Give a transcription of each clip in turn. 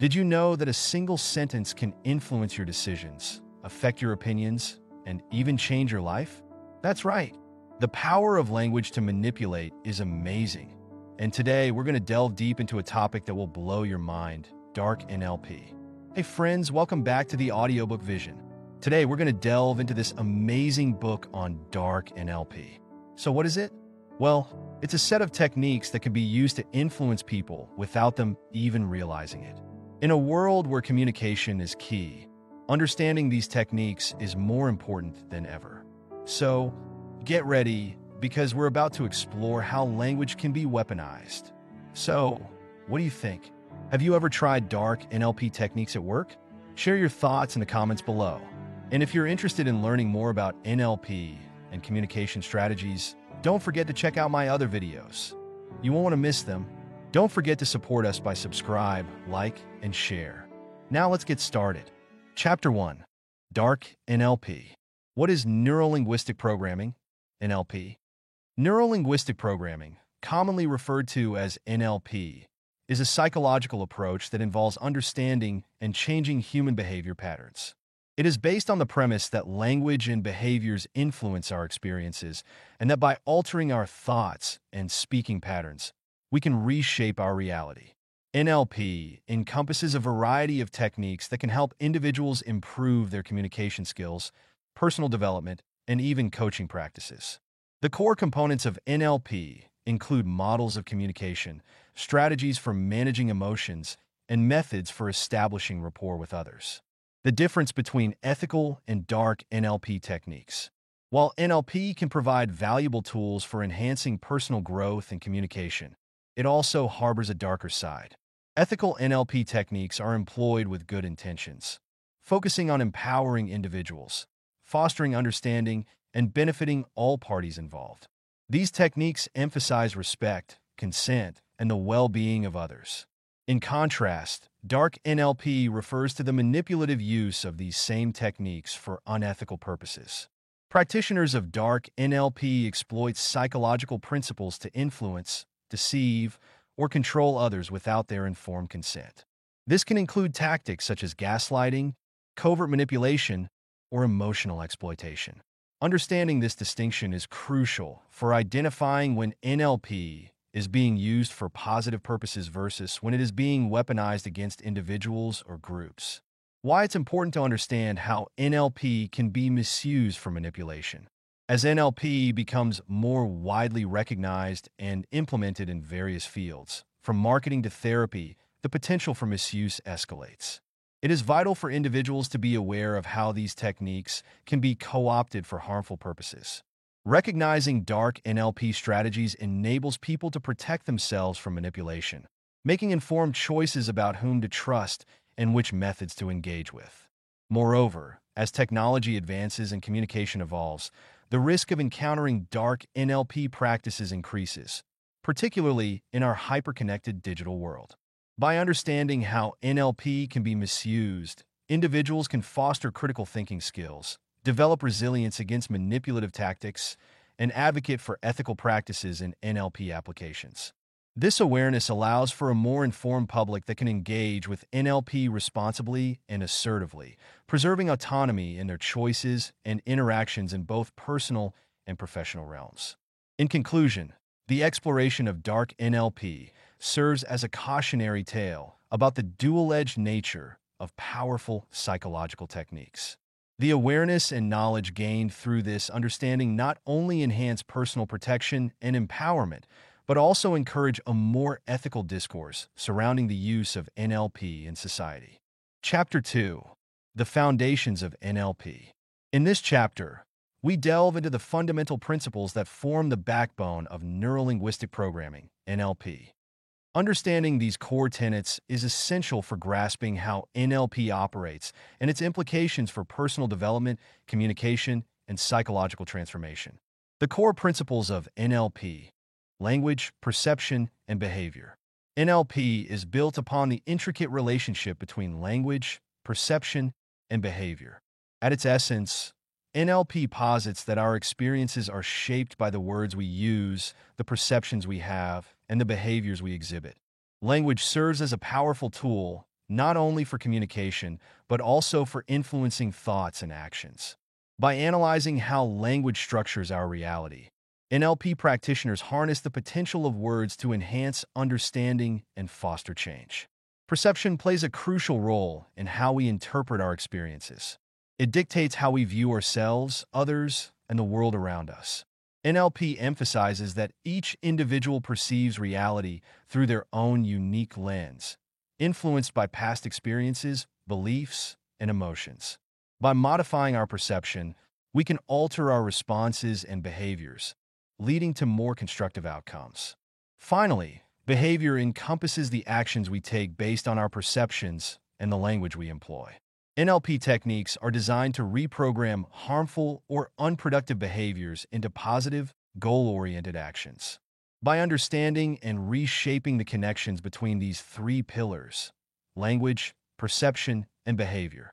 Did you know that a single sentence can influence your decisions, affect your opinions, and even change your life? That's right. The power of language to manipulate is amazing. And today, we're going to delve deep into a topic that will blow your mind dark NLP. Hey, friends, welcome back to the audiobook Vision. Today, we're going to delve into this amazing book on dark NLP. So, what is it? Well, it's a set of techniques that can be used to influence people without them even realizing it. In a world where communication is key, understanding these techniques is more important than ever. So, get ready because we're about to explore how language can be weaponized. So, what do you think? Have you ever tried dark NLP techniques at work? Share your thoughts in the comments below. And if you're interested in learning more about NLP and communication strategies, don't forget to check out my other videos. You won't want to miss them don't forget to support us by subscribe, like, and share. Now let's get started. Chapter 1 Dark NLP. What is Neuro-Linguistic Programming? NLP. Neuro-Linguistic Programming, commonly referred to as NLP, is a psychological approach that involves understanding and changing human behavior patterns. It is based on the premise that language and behaviors influence our experiences, and that by altering our thoughts and speaking patterns, we can reshape our reality. NLP encompasses a variety of techniques that can help individuals improve their communication skills, personal development, and even coaching practices. The core components of NLP include models of communication, strategies for managing emotions, and methods for establishing rapport with others. The difference between ethical and dark NLP techniques. While NLP can provide valuable tools for enhancing personal growth and communication, it also harbors a darker side. Ethical NLP techniques are employed with good intentions, focusing on empowering individuals, fostering understanding, and benefiting all parties involved. These techniques emphasize respect, consent, and the well-being of others. In contrast, dark NLP refers to the manipulative use of these same techniques for unethical purposes. Practitioners of dark NLP exploit psychological principles to influence, deceive, or control others without their informed consent. This can include tactics such as gaslighting, covert manipulation, or emotional exploitation. Understanding this distinction is crucial for identifying when NLP is being used for positive purposes versus when it is being weaponized against individuals or groups. Why it's important to understand how NLP can be misused for manipulation. As NLP becomes more widely recognized and implemented in various fields, from marketing to therapy, the potential for misuse escalates. It is vital for individuals to be aware of how these techniques can be co opted for harmful purposes. Recognizing dark NLP strategies enables people to protect themselves from manipulation, making informed choices about whom to trust and which methods to engage with. Moreover, as technology advances and communication evolves, the risk of encountering dark NLP practices increases, particularly in our hyperconnected digital world. By understanding how NLP can be misused, individuals can foster critical thinking skills, develop resilience against manipulative tactics, and advocate for ethical practices in NLP applications. This awareness allows for a more informed public that can engage with NLP responsibly and assertively, preserving autonomy in their choices and interactions in both personal and professional realms. In conclusion, the exploration of dark NLP serves as a cautionary tale about the dual-edged nature of powerful psychological techniques. The awareness and knowledge gained through this understanding not only enhance personal protection and empowerment, but also encourage a more ethical discourse surrounding the use of NLP in society. Chapter 2 The Foundations of NLP. In this chapter, we delve into the fundamental principles that form the backbone of neurolinguistic programming, NLP. Understanding these core tenets is essential for grasping how NLP operates and its implications for personal development, communication, and psychological transformation. The core principles of NLP language, perception, and behavior. NLP is built upon the intricate relationship between language, perception, and behavior. At its essence, NLP posits that our experiences are shaped by the words we use, the perceptions we have, and the behaviors we exhibit. Language serves as a powerful tool, not only for communication, but also for influencing thoughts and actions. By analyzing how language structures our reality, NLP practitioners harness the potential of words to enhance understanding and foster change. Perception plays a crucial role in how we interpret our experiences. It dictates how we view ourselves, others, and the world around us. NLP emphasizes that each individual perceives reality through their own unique lens, influenced by past experiences, beliefs, and emotions. By modifying our perception, we can alter our responses and behaviors, leading to more constructive outcomes. Finally, behavior encompasses the actions we take based on our perceptions and the language we employ. NLP techniques are designed to reprogram harmful or unproductive behaviors into positive, goal-oriented actions. By understanding and reshaping the connections between these three pillars, language, perception, and behavior,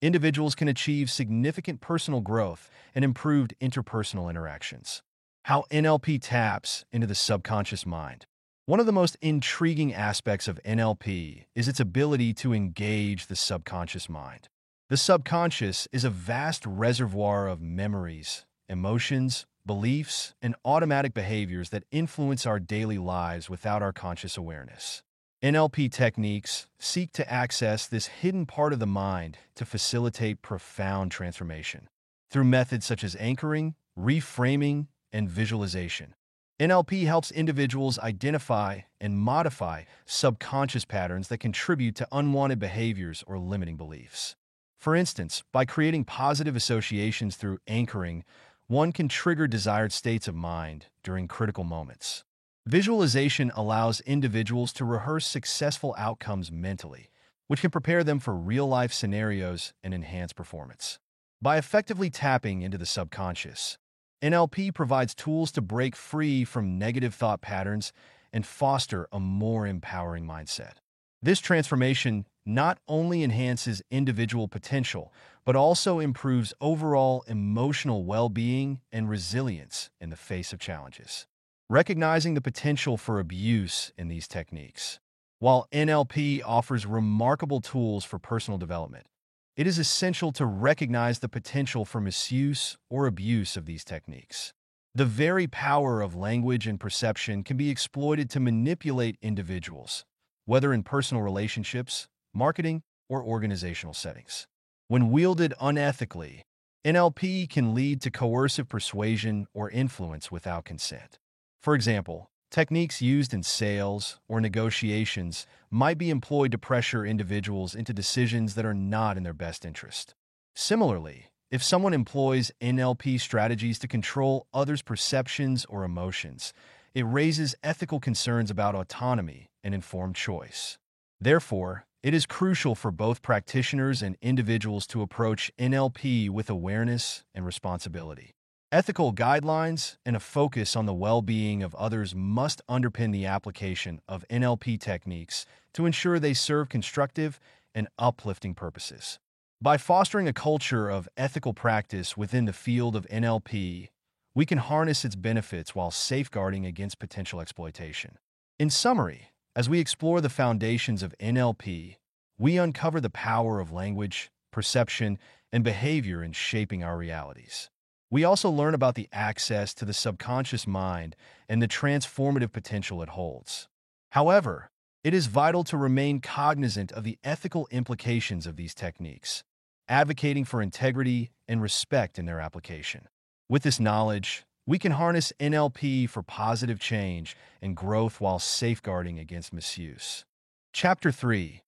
individuals can achieve significant personal growth and improved interpersonal interactions. How NLP taps into the subconscious mind. One of the most intriguing aspects of NLP is its ability to engage the subconscious mind. The subconscious is a vast reservoir of memories, emotions, beliefs, and automatic behaviors that influence our daily lives without our conscious awareness. NLP techniques seek to access this hidden part of the mind to facilitate profound transformation. Through methods such as anchoring, reframing, and visualization. NLP helps individuals identify and modify subconscious patterns that contribute to unwanted behaviors or limiting beliefs. For instance, by creating positive associations through anchoring, one can trigger desired states of mind during critical moments. Visualization allows individuals to rehearse successful outcomes mentally, which can prepare them for real-life scenarios and enhance performance. By effectively tapping into the subconscious, NLP provides tools to break free from negative thought patterns and foster a more empowering mindset. This transformation not only enhances individual potential, but also improves overall emotional well-being and resilience in the face of challenges. Recognizing the potential for abuse in these techniques. While NLP offers remarkable tools for personal development, it is essential to recognize the potential for misuse or abuse of these techniques. The very power of language and perception can be exploited to manipulate individuals, whether in personal relationships, marketing, or organizational settings. When wielded unethically, NLP can lead to coercive persuasion or influence without consent. For example, Techniques used in sales or negotiations might be employed to pressure individuals into decisions that are not in their best interest. Similarly, if someone employs NLP strategies to control others' perceptions or emotions, it raises ethical concerns about autonomy and informed choice. Therefore, it is crucial for both practitioners and individuals to approach NLP with awareness and responsibility. Ethical guidelines and a focus on the well-being of others must underpin the application of NLP techniques to ensure they serve constructive and uplifting purposes. By fostering a culture of ethical practice within the field of NLP, we can harness its benefits while safeguarding against potential exploitation. In summary, as we explore the foundations of NLP, we uncover the power of language, perception, and behavior in shaping our realities. We also learn about the access to the subconscious mind and the transformative potential it holds. However, it is vital to remain cognizant of the ethical implications of these techniques, advocating for integrity and respect in their application. With this knowledge, we can harness NLP for positive change and growth while safeguarding against misuse. Chapter 3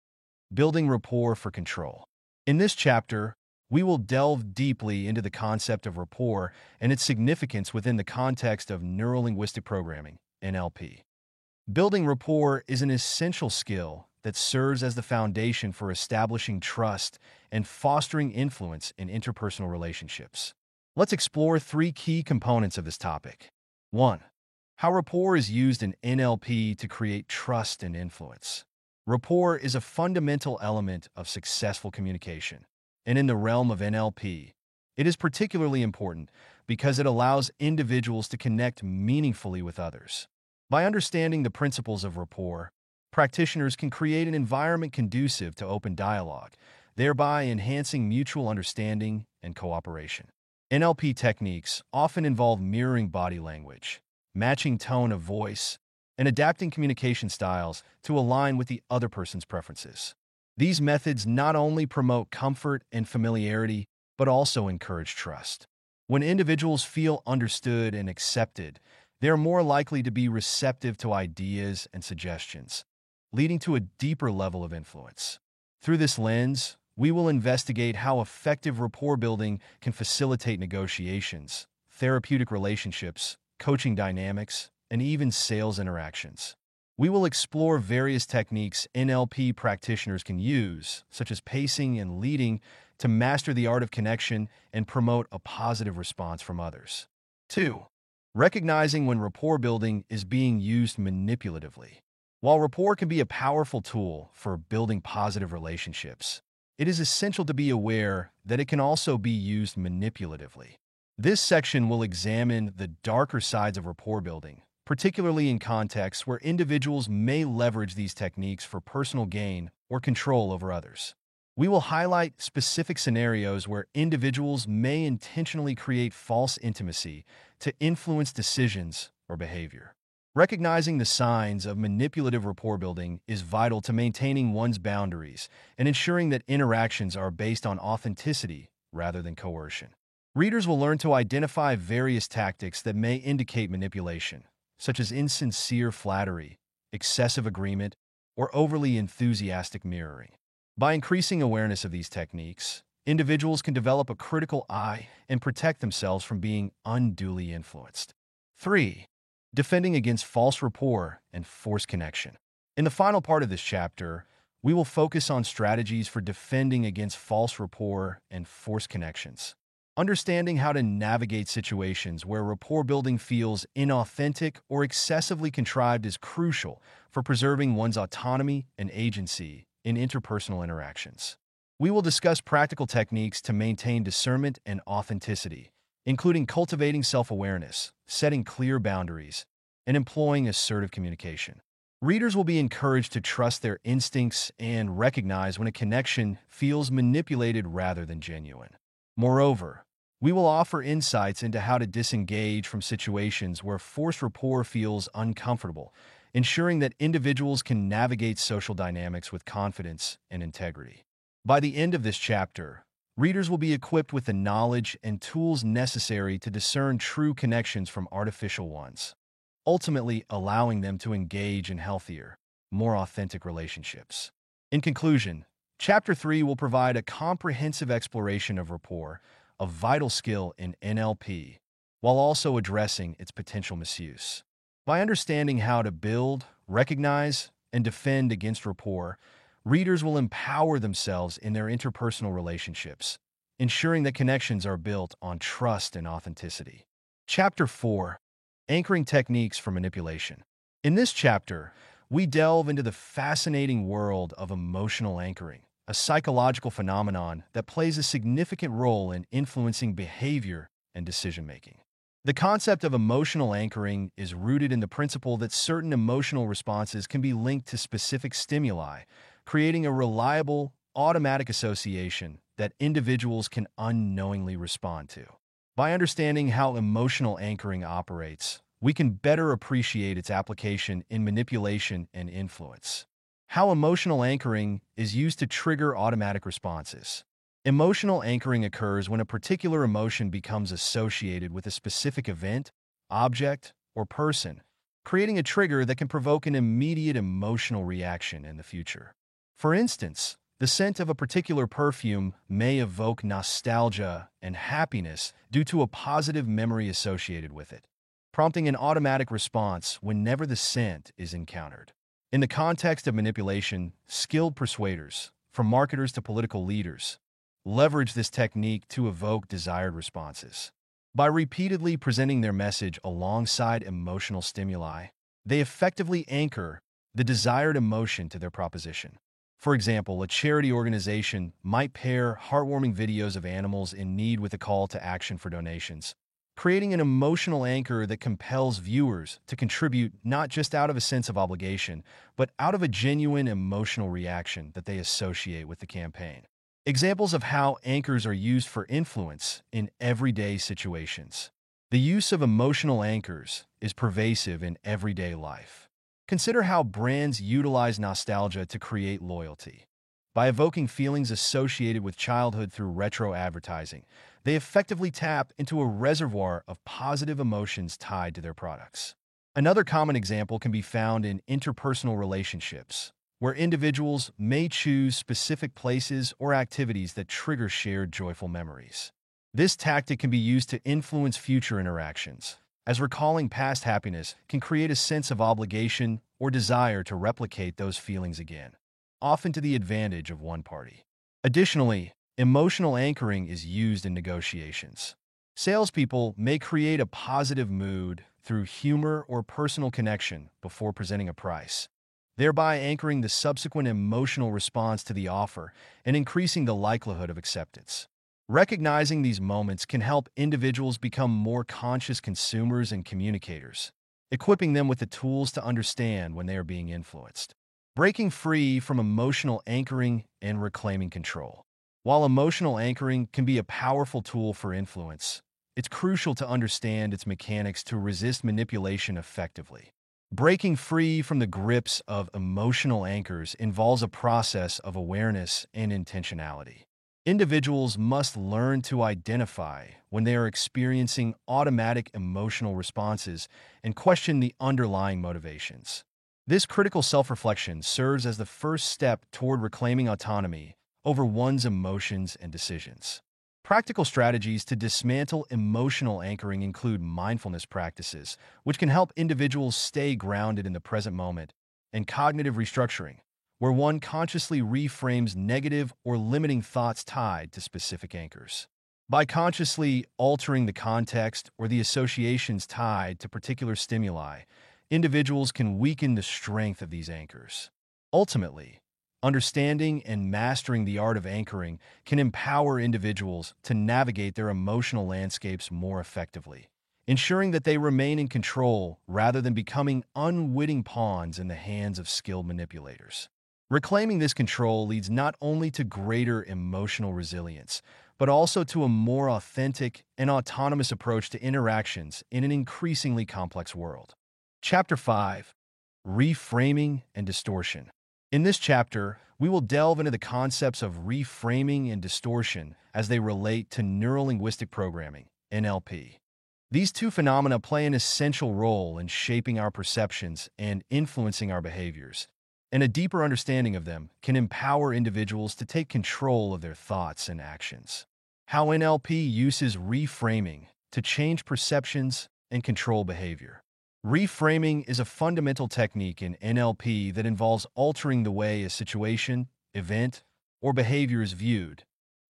Building Rapport for Control. In this chapter, we will delve deeply into the concept of rapport and its significance within the context of neurolinguistic programming, NLP. Building rapport is an essential skill that serves as the foundation for establishing trust and fostering influence in interpersonal relationships. Let's explore three key components of this topic. 1. How rapport is used in NLP to create trust and influence. Rapport is a fundamental element of successful communication and in the realm of NLP. It is particularly important because it allows individuals to connect meaningfully with others. By understanding the principles of rapport, practitioners can create an environment conducive to open dialogue, thereby enhancing mutual understanding and cooperation. NLP techniques often involve mirroring body language, matching tone of voice, and adapting communication styles to align with the other person's preferences. These methods not only promote comfort and familiarity, but also encourage trust. When individuals feel understood and accepted, they are more likely to be receptive to ideas and suggestions, leading to a deeper level of influence. Through this lens, we will investigate how effective rapport building can facilitate negotiations, therapeutic relationships, coaching dynamics, and even sales interactions. We will explore various techniques NLP practitioners can use, such as pacing and leading, to master the art of connection and promote a positive response from others. 2. Recognizing when rapport building is being used manipulatively. While rapport can be a powerful tool for building positive relationships, it is essential to be aware that it can also be used manipulatively. This section will examine the darker sides of rapport building, particularly in contexts where individuals may leverage these techniques for personal gain or control over others. We will highlight specific scenarios where individuals may intentionally create false intimacy to influence decisions or behavior. Recognizing the signs of manipulative rapport building is vital to maintaining one's boundaries and ensuring that interactions are based on authenticity rather than coercion. Readers will learn to identify various tactics that may indicate manipulation, such as insincere flattery, excessive agreement, or overly enthusiastic mirroring. By increasing awareness of these techniques, individuals can develop a critical eye and protect themselves from being unduly influenced. 3 defending against false rapport and forced connection. In the final part of this chapter, we will focus on strategies for defending against false rapport and forced connections. Understanding how to navigate situations where rapport building feels inauthentic or excessively contrived is crucial for preserving one's autonomy and agency in interpersonal interactions. We will discuss practical techniques to maintain discernment and authenticity, including cultivating self awareness, setting clear boundaries, and employing assertive communication. Readers will be encouraged to trust their instincts and recognize when a connection feels manipulated rather than genuine. Moreover, we will offer insights into how to disengage from situations where forced rapport feels uncomfortable, ensuring that individuals can navigate social dynamics with confidence and integrity. By the end of this chapter, Readers will be equipped with the knowledge and tools necessary to discern true connections from artificial ones, ultimately allowing them to engage in healthier, more authentic relationships. In conclusion, Chapter 3 will provide a comprehensive exploration of rapport, a vital skill in NLP, while also addressing its potential misuse. By understanding how to build, recognize, and defend against rapport, readers will empower themselves in their interpersonal relationships, ensuring that connections are built on trust and authenticity. Chapter 4 Anchoring Techniques for Manipulation. In this chapter, we delve into the fascinating world of emotional anchoring, a psychological phenomenon that plays a significant role in influencing behavior and decision making. The concept of emotional anchoring is rooted in the principle that certain emotional responses can be linked to specific stimuli, creating a reliable, automatic association that individuals can unknowingly respond to. By understanding how emotional anchoring operates, we can better appreciate its application in manipulation and influence. How emotional anchoring is used to trigger automatic responses. Emotional anchoring occurs when a particular emotion becomes associated with a specific event, object, or person, creating a trigger that can provoke an immediate emotional reaction in the future. For instance, the scent of a particular perfume may evoke nostalgia and happiness due to a positive memory associated with it, prompting an automatic response whenever the scent is encountered. In the context of manipulation, skilled persuaders, from marketers to political leaders, leverage this technique to evoke desired responses. By repeatedly presenting their message alongside emotional stimuli, they effectively anchor the desired emotion to their proposition. For example, a charity organization might pair heartwarming videos of animals in need with a call to action for donations, creating an emotional anchor that compels viewers to contribute not just out of a sense of obligation, but out of a genuine emotional reaction that they associate with the campaign. Examples of how anchors are used for influence in everyday situations. The use of emotional anchors is pervasive in everyday life. Consider how brands utilize nostalgia to create loyalty. By evoking feelings associated with childhood through retro advertising, they effectively tap into a reservoir of positive emotions tied to their products. Another common example can be found in interpersonal relationships, where individuals may choose specific places or activities that trigger shared joyful memories. This tactic can be used to influence future interactions, as recalling past happiness can create a sense of obligation or desire to replicate those feelings again often to the advantage of one party. Additionally, emotional anchoring is used in negotiations. Salespeople may create a positive mood through humor or personal connection before presenting a price, thereby anchoring the subsequent emotional response to the offer and increasing the likelihood of acceptance. Recognizing these moments can help individuals become more conscious consumers and communicators, equipping them with the tools to understand when they are being influenced breaking free from emotional anchoring and reclaiming control. While emotional anchoring can be a powerful tool for influence, it's crucial to understand its mechanics to resist manipulation effectively. Breaking free from the grips of emotional anchors involves a process of awareness and intentionality. Individuals must learn to identify when they are experiencing automatic emotional responses and question the underlying motivations. This critical self-reflection serves as the first step toward reclaiming autonomy over one's emotions and decisions. Practical strategies to dismantle emotional anchoring include mindfulness practices, which can help individuals stay grounded in the present moment, and cognitive restructuring, where one consciously reframes negative or limiting thoughts tied to specific anchors. By consciously altering the context or the associations tied to particular stimuli, individuals can weaken the strength of these anchors. Ultimately, understanding and mastering the art of anchoring can empower individuals to navigate their emotional landscapes more effectively, ensuring that they remain in control rather than becoming unwitting pawns in the hands of skilled manipulators. Reclaiming this control leads not only to greater emotional resilience, but also to a more authentic and autonomous approach to interactions in an increasingly complex world. Chapter 5 Reframing and Distortion. In this chapter, we will delve into the concepts of reframing and distortion as they relate to neurolinguistic programming, NLP. These two phenomena play an essential role in shaping our perceptions and influencing our behaviors, and a deeper understanding of them can empower individuals to take control of their thoughts and actions. How NLP uses reframing to change perceptions and control behavior. Reframing is a fundamental technique in NLP that involves altering the way a situation, event, or behavior is viewed,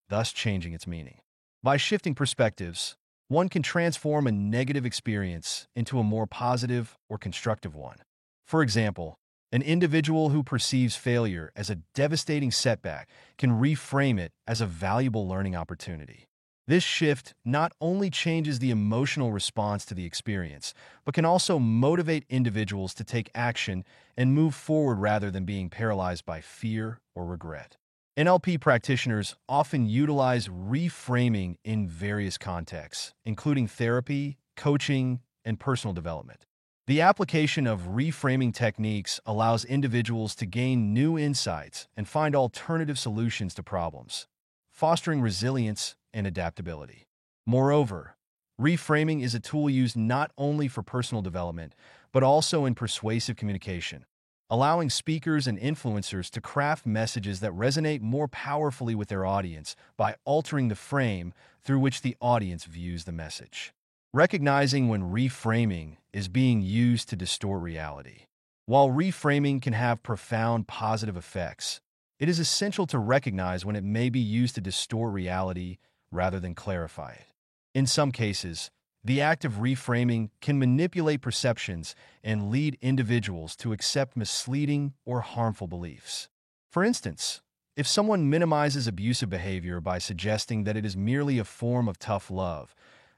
thus changing its meaning. By shifting perspectives, one can transform a negative experience into a more positive or constructive one. For example, an individual who perceives failure as a devastating setback can reframe it as a valuable learning opportunity. This shift not only changes the emotional response to the experience, but can also motivate individuals to take action and move forward rather than being paralyzed by fear or regret. NLP practitioners often utilize reframing in various contexts, including therapy, coaching, and personal development. The application of reframing techniques allows individuals to gain new insights and find alternative solutions to problems, fostering resilience and adaptability. Moreover, reframing is a tool used not only for personal development, but also in persuasive communication, allowing speakers and influencers to craft messages that resonate more powerfully with their audience by altering the frame through which the audience views the message. Recognizing when reframing is being used to distort reality. While reframing can have profound positive effects, it is essential to recognize when it may be used to distort reality rather than clarify it. In some cases, the act of reframing can manipulate perceptions and lead individuals to accept misleading or harmful beliefs. For instance, if someone minimizes abusive behavior by suggesting that it is merely a form of tough love,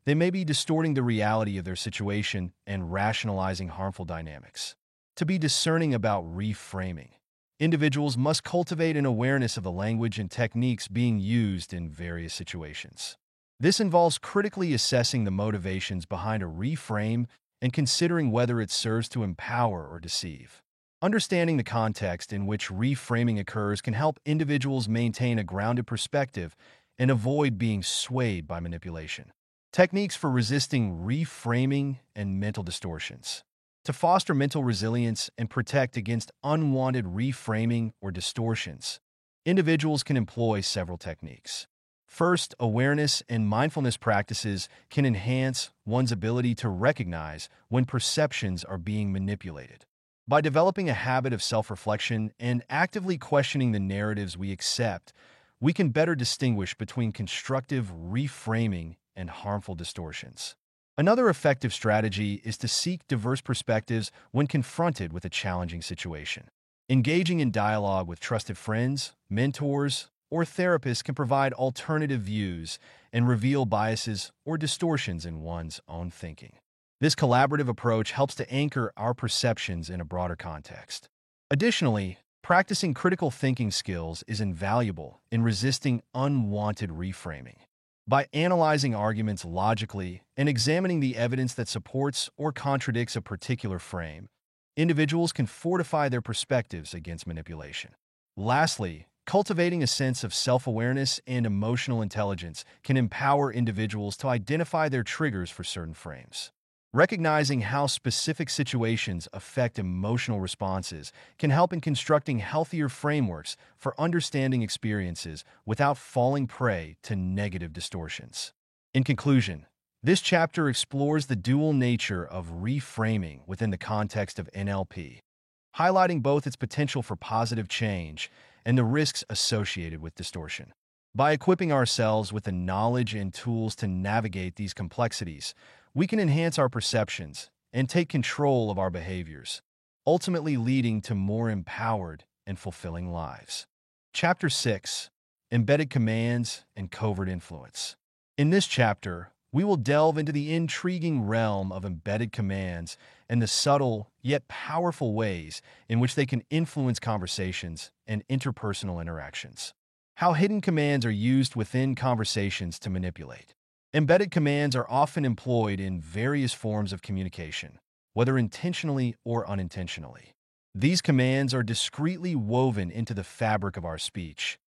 They may be distorting the reality of their situation and rationalizing harmful dynamics. To be discerning about reframing, individuals must cultivate an awareness of the language and techniques being used in various situations. This involves critically assessing the motivations behind a reframe and considering whether it serves to empower or deceive. Understanding the context in which reframing occurs can help individuals maintain a grounded perspective and avoid being swayed by manipulation. Techniques for resisting reframing and mental distortions. To foster mental resilience and protect against unwanted reframing or distortions, individuals can employ several techniques. First, awareness and mindfulness practices can enhance one's ability to recognize when perceptions are being manipulated. By developing a habit of self reflection and actively questioning the narratives we accept, we can better distinguish between constructive reframing and harmful distortions. Another effective strategy is to seek diverse perspectives when confronted with a challenging situation. Engaging in dialogue with trusted friends, mentors, or therapists can provide alternative views and reveal biases or distortions in one's own thinking. This collaborative approach helps to anchor our perceptions in a broader context. Additionally, practicing critical thinking skills is invaluable in resisting unwanted reframing. By analyzing arguments logically and examining the evidence that supports or contradicts a particular frame, individuals can fortify their perspectives against manipulation. Lastly, Cultivating a sense of self awareness and emotional intelligence can empower individuals to identify their triggers for certain frames. Recognizing how specific situations affect emotional responses can help in constructing healthier frameworks for understanding experiences without falling prey to negative distortions. In conclusion, this chapter explores the dual nature of reframing within the context of NLP, highlighting both its potential for positive change and the risks associated with distortion. By equipping ourselves with the knowledge and tools to navigate these complexities, we can enhance our perceptions and take control of our behaviors, ultimately leading to more empowered and fulfilling lives. Chapter 6 Embedded Commands and Covert Influence. In this chapter, we will delve into the intriguing realm of embedded commands and the subtle yet powerful ways in which they can influence conversations and interpersonal interactions. How hidden commands are used within conversations to manipulate. Embedded commands are often employed in various forms of communication, whether intentionally or unintentionally. These commands are discreetly woven into the fabric of our speech,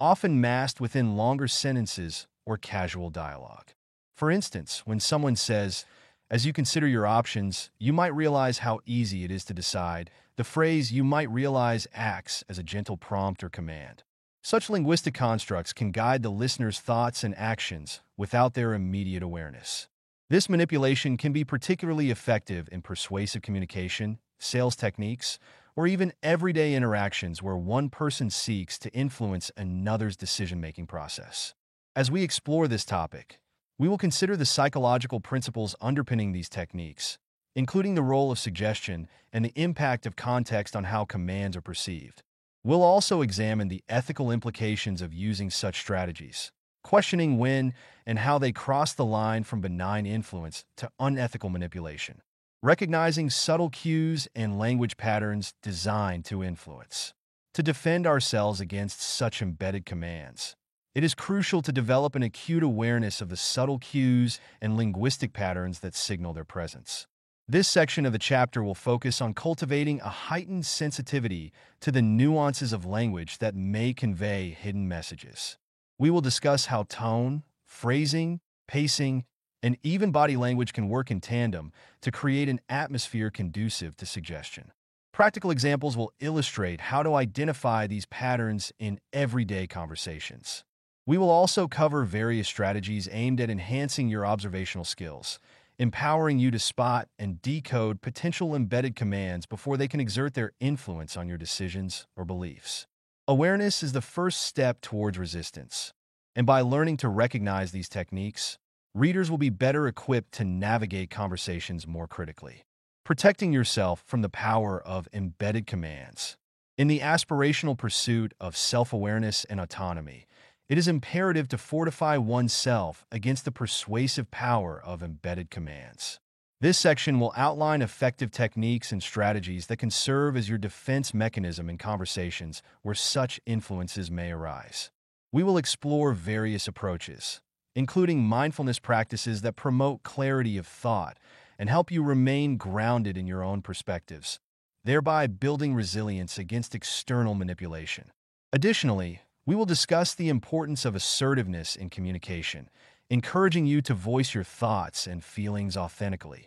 often masked within longer sentences or casual dialogue. For instance, when someone says, as you consider your options, you might realize how easy it is to decide. The phrase you might realize acts as a gentle prompt or command. Such linguistic constructs can guide the listener's thoughts and actions without their immediate awareness. This manipulation can be particularly effective in persuasive communication, sales techniques, or even everyday interactions where one person seeks to influence another's decision making process. As we explore this topic, we will consider the psychological principles underpinning these techniques, including the role of suggestion and the impact of context on how commands are perceived. We'll also examine the ethical implications of using such strategies, questioning when and how they cross the line from benign influence to unethical manipulation, recognizing subtle cues and language patterns designed to influence. To defend ourselves against such embedded commands, it is crucial to develop an acute awareness of the subtle cues and linguistic patterns that signal their presence. This section of the chapter will focus on cultivating a heightened sensitivity to the nuances of language that may convey hidden messages. We will discuss how tone, phrasing, pacing, and even body language can work in tandem to create an atmosphere conducive to suggestion. Practical examples will illustrate how to identify these patterns in everyday conversations. We will also cover various strategies aimed at enhancing your observational skills, empowering you to spot and decode potential embedded commands before they can exert their influence on your decisions or beliefs. Awareness is the first step towards resistance, and by learning to recognize these techniques, readers will be better equipped to navigate conversations more critically. Protecting yourself from the power of embedded commands. In the aspirational pursuit of self awareness and autonomy, it is imperative to fortify oneself against the persuasive power of embedded commands. This section will outline effective techniques and strategies that can serve as your defense mechanism in conversations where such influences may arise. We will explore various approaches, including mindfulness practices that promote clarity of thought and help you remain grounded in your own perspectives, thereby building resilience against external manipulation. Additionally, we will discuss the importance of assertiveness in communication, encouraging you to voice your thoughts and feelings authentically,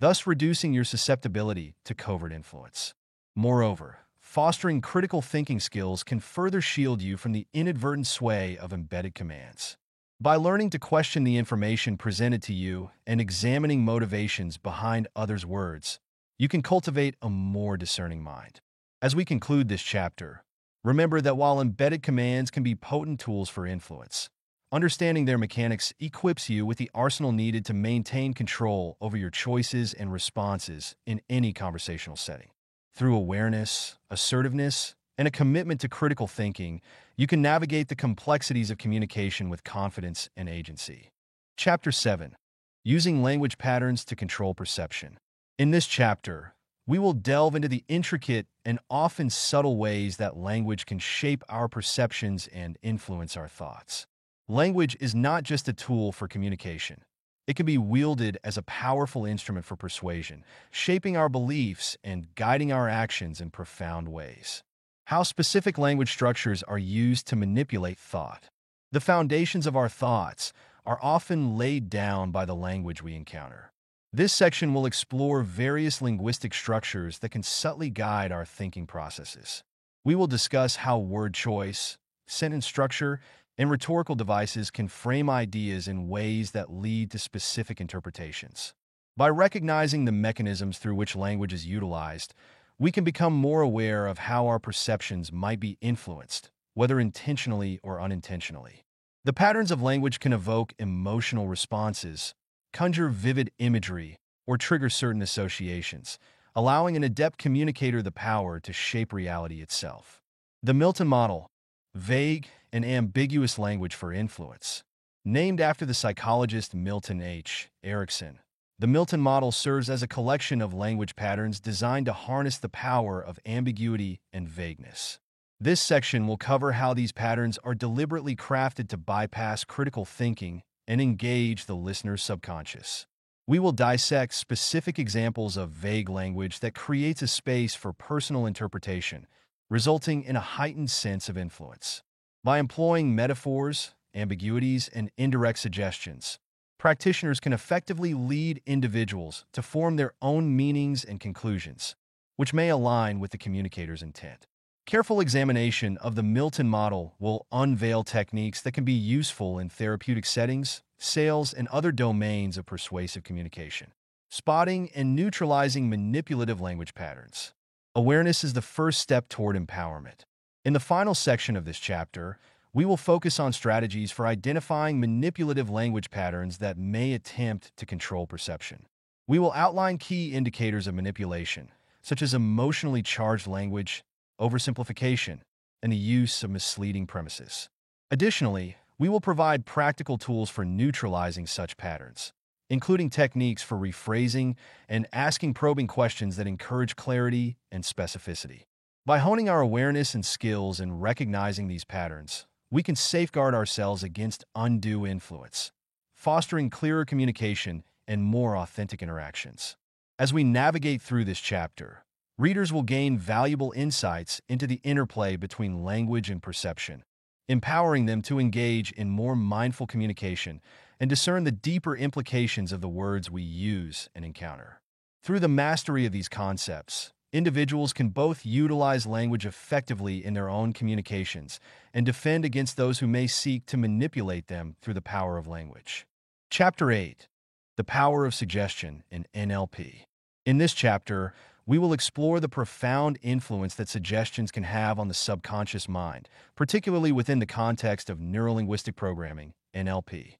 thus reducing your susceptibility to covert influence. Moreover, fostering critical thinking skills can further shield you from the inadvertent sway of embedded commands. By learning to question the information presented to you and examining motivations behind others' words, you can cultivate a more discerning mind. As we conclude this chapter, Remember that while embedded commands can be potent tools for influence, understanding their mechanics equips you with the arsenal needed to maintain control over your choices and responses in any conversational setting. Through awareness, assertiveness, and a commitment to critical thinking, you can navigate the complexities of communication with confidence and agency. Chapter 7 Using Language Patterns to Control Perception. In this chapter, we will delve into the intricate and often subtle ways that language can shape our perceptions and influence our thoughts. Language is not just a tool for communication. It can be wielded as a powerful instrument for persuasion, shaping our beliefs and guiding our actions in profound ways. How specific language structures are used to manipulate thought. The foundations of our thoughts are often laid down by the language we encounter. This section will explore various linguistic structures that can subtly guide our thinking processes. We will discuss how word choice, sentence structure, and rhetorical devices can frame ideas in ways that lead to specific interpretations. By recognizing the mechanisms through which language is utilized, we can become more aware of how our perceptions might be influenced, whether intentionally or unintentionally. The patterns of language can evoke emotional responses, conjure vivid imagery, or trigger certain associations, allowing an adept communicator the power to shape reality itself. The Milton Model Vague and ambiguous language for influence. Named after the psychologist Milton H. Erickson, the Milton Model serves as a collection of language patterns designed to harness the power of ambiguity and vagueness. This section will cover how these patterns are deliberately crafted to bypass critical thinking and engage the listener's subconscious. We will dissect specific examples of vague language that creates a space for personal interpretation, resulting in a heightened sense of influence. By employing metaphors, ambiguities, and indirect suggestions, practitioners can effectively lead individuals to form their own meanings and conclusions, which may align with the communicator's intent. Careful examination of the Milton model will unveil techniques that can be useful in therapeutic settings, sales, and other domains of persuasive communication. Spotting and neutralizing manipulative language patterns. Awareness is the first step toward empowerment. In the final section of this chapter, we will focus on strategies for identifying manipulative language patterns that may attempt to control perception. We will outline key indicators of manipulation, such as emotionally charged language, oversimplification, and the use of misleading premises. Additionally, we will provide practical tools for neutralizing such patterns, including techniques for rephrasing and asking probing questions that encourage clarity and specificity. By honing our awareness and skills in recognizing these patterns, we can safeguard ourselves against undue influence, fostering clearer communication and more authentic interactions. As we navigate through this chapter, readers will gain valuable insights into the interplay between language and perception, empowering them to engage in more mindful communication and discern the deeper implications of the words we use and encounter. Through the mastery of these concepts, individuals can both utilize language effectively in their own communications and defend against those who may seek to manipulate them through the power of language. Chapter 8 The Power of Suggestion in NLP. In this chapter, we will explore the profound influence that suggestions can have on the subconscious mind, particularly within the context of neurolinguistic programming, NLP.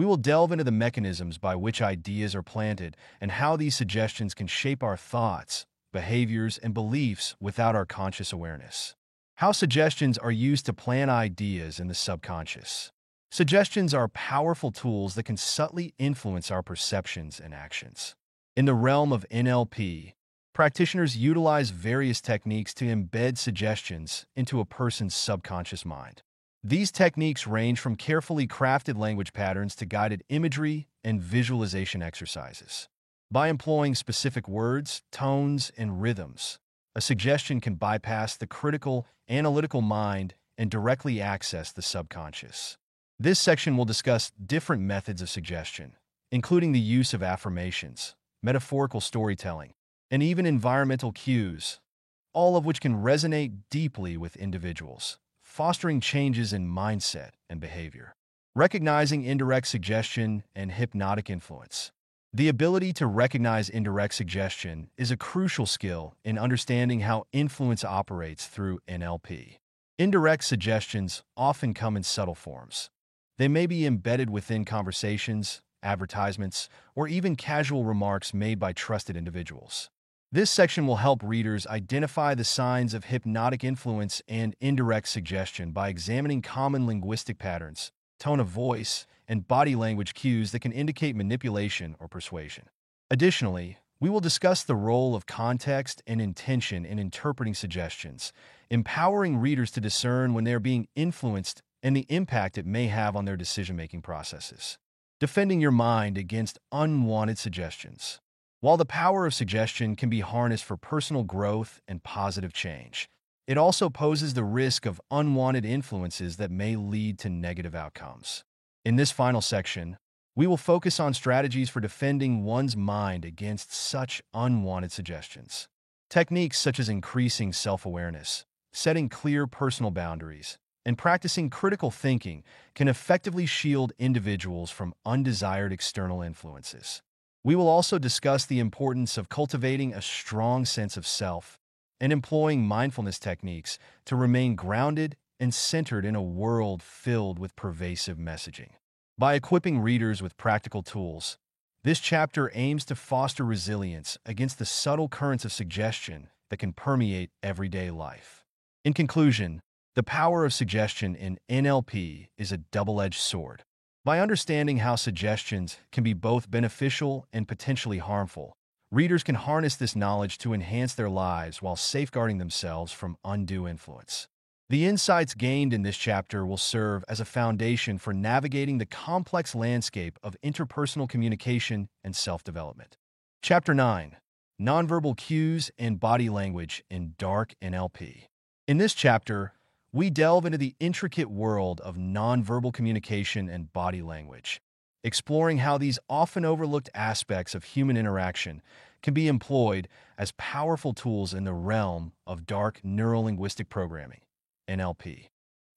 We will delve into the mechanisms by which ideas are planted and how these suggestions can shape our thoughts, behaviors, and beliefs without our conscious awareness. How suggestions are used to plant ideas in the subconscious. Suggestions are powerful tools that can subtly influence our perceptions and actions. In the realm of NLP, practitioners utilize various techniques to embed suggestions into a person's subconscious mind. These techniques range from carefully crafted language patterns to guided imagery and visualization exercises. By employing specific words, tones, and rhythms, a suggestion can bypass the critical, analytical mind and directly access the subconscious. This section will discuss different methods of suggestion, including the use of affirmations, metaphorical storytelling, and even environmental cues, all of which can resonate deeply with individuals, fostering changes in mindset and behavior. Recognizing indirect suggestion and hypnotic influence. The ability to recognize indirect suggestion is a crucial skill in understanding how influence operates through NLP. Indirect suggestions often come in subtle forms. They may be embedded within conversations, advertisements, or even casual remarks made by trusted individuals. This section will help readers identify the signs of hypnotic influence and indirect suggestion by examining common linguistic patterns, tone of voice, and body language cues that can indicate manipulation or persuasion. Additionally, we will discuss the role of context and intention in interpreting suggestions, empowering readers to discern when they are being influenced and the impact it may have on their decision-making processes. Defending your mind against unwanted suggestions. While the power of suggestion can be harnessed for personal growth and positive change, it also poses the risk of unwanted influences that may lead to negative outcomes. In this final section, we will focus on strategies for defending one's mind against such unwanted suggestions. Techniques such as increasing self-awareness, setting clear personal boundaries, and practicing critical thinking can effectively shield individuals from undesired external influences. We will also discuss the importance of cultivating a strong sense of self and employing mindfulness techniques to remain grounded and centered in a world filled with pervasive messaging. By equipping readers with practical tools, this chapter aims to foster resilience against the subtle currents of suggestion that can permeate everyday life. In conclusion, the power of suggestion in NLP is a double-edged sword. By understanding how suggestions can be both beneficial and potentially harmful, readers can harness this knowledge to enhance their lives while safeguarding themselves from undue influence. The insights gained in this chapter will serve as a foundation for navigating the complex landscape of interpersonal communication and self-development. Chapter 9 Nonverbal Cues and Body Language in Dark NLP. In this chapter, we delve into the intricate world of nonverbal communication and body language, exploring how these often overlooked aspects of human interaction can be employed as powerful tools in the realm of dark neurolinguistic programming. NLP.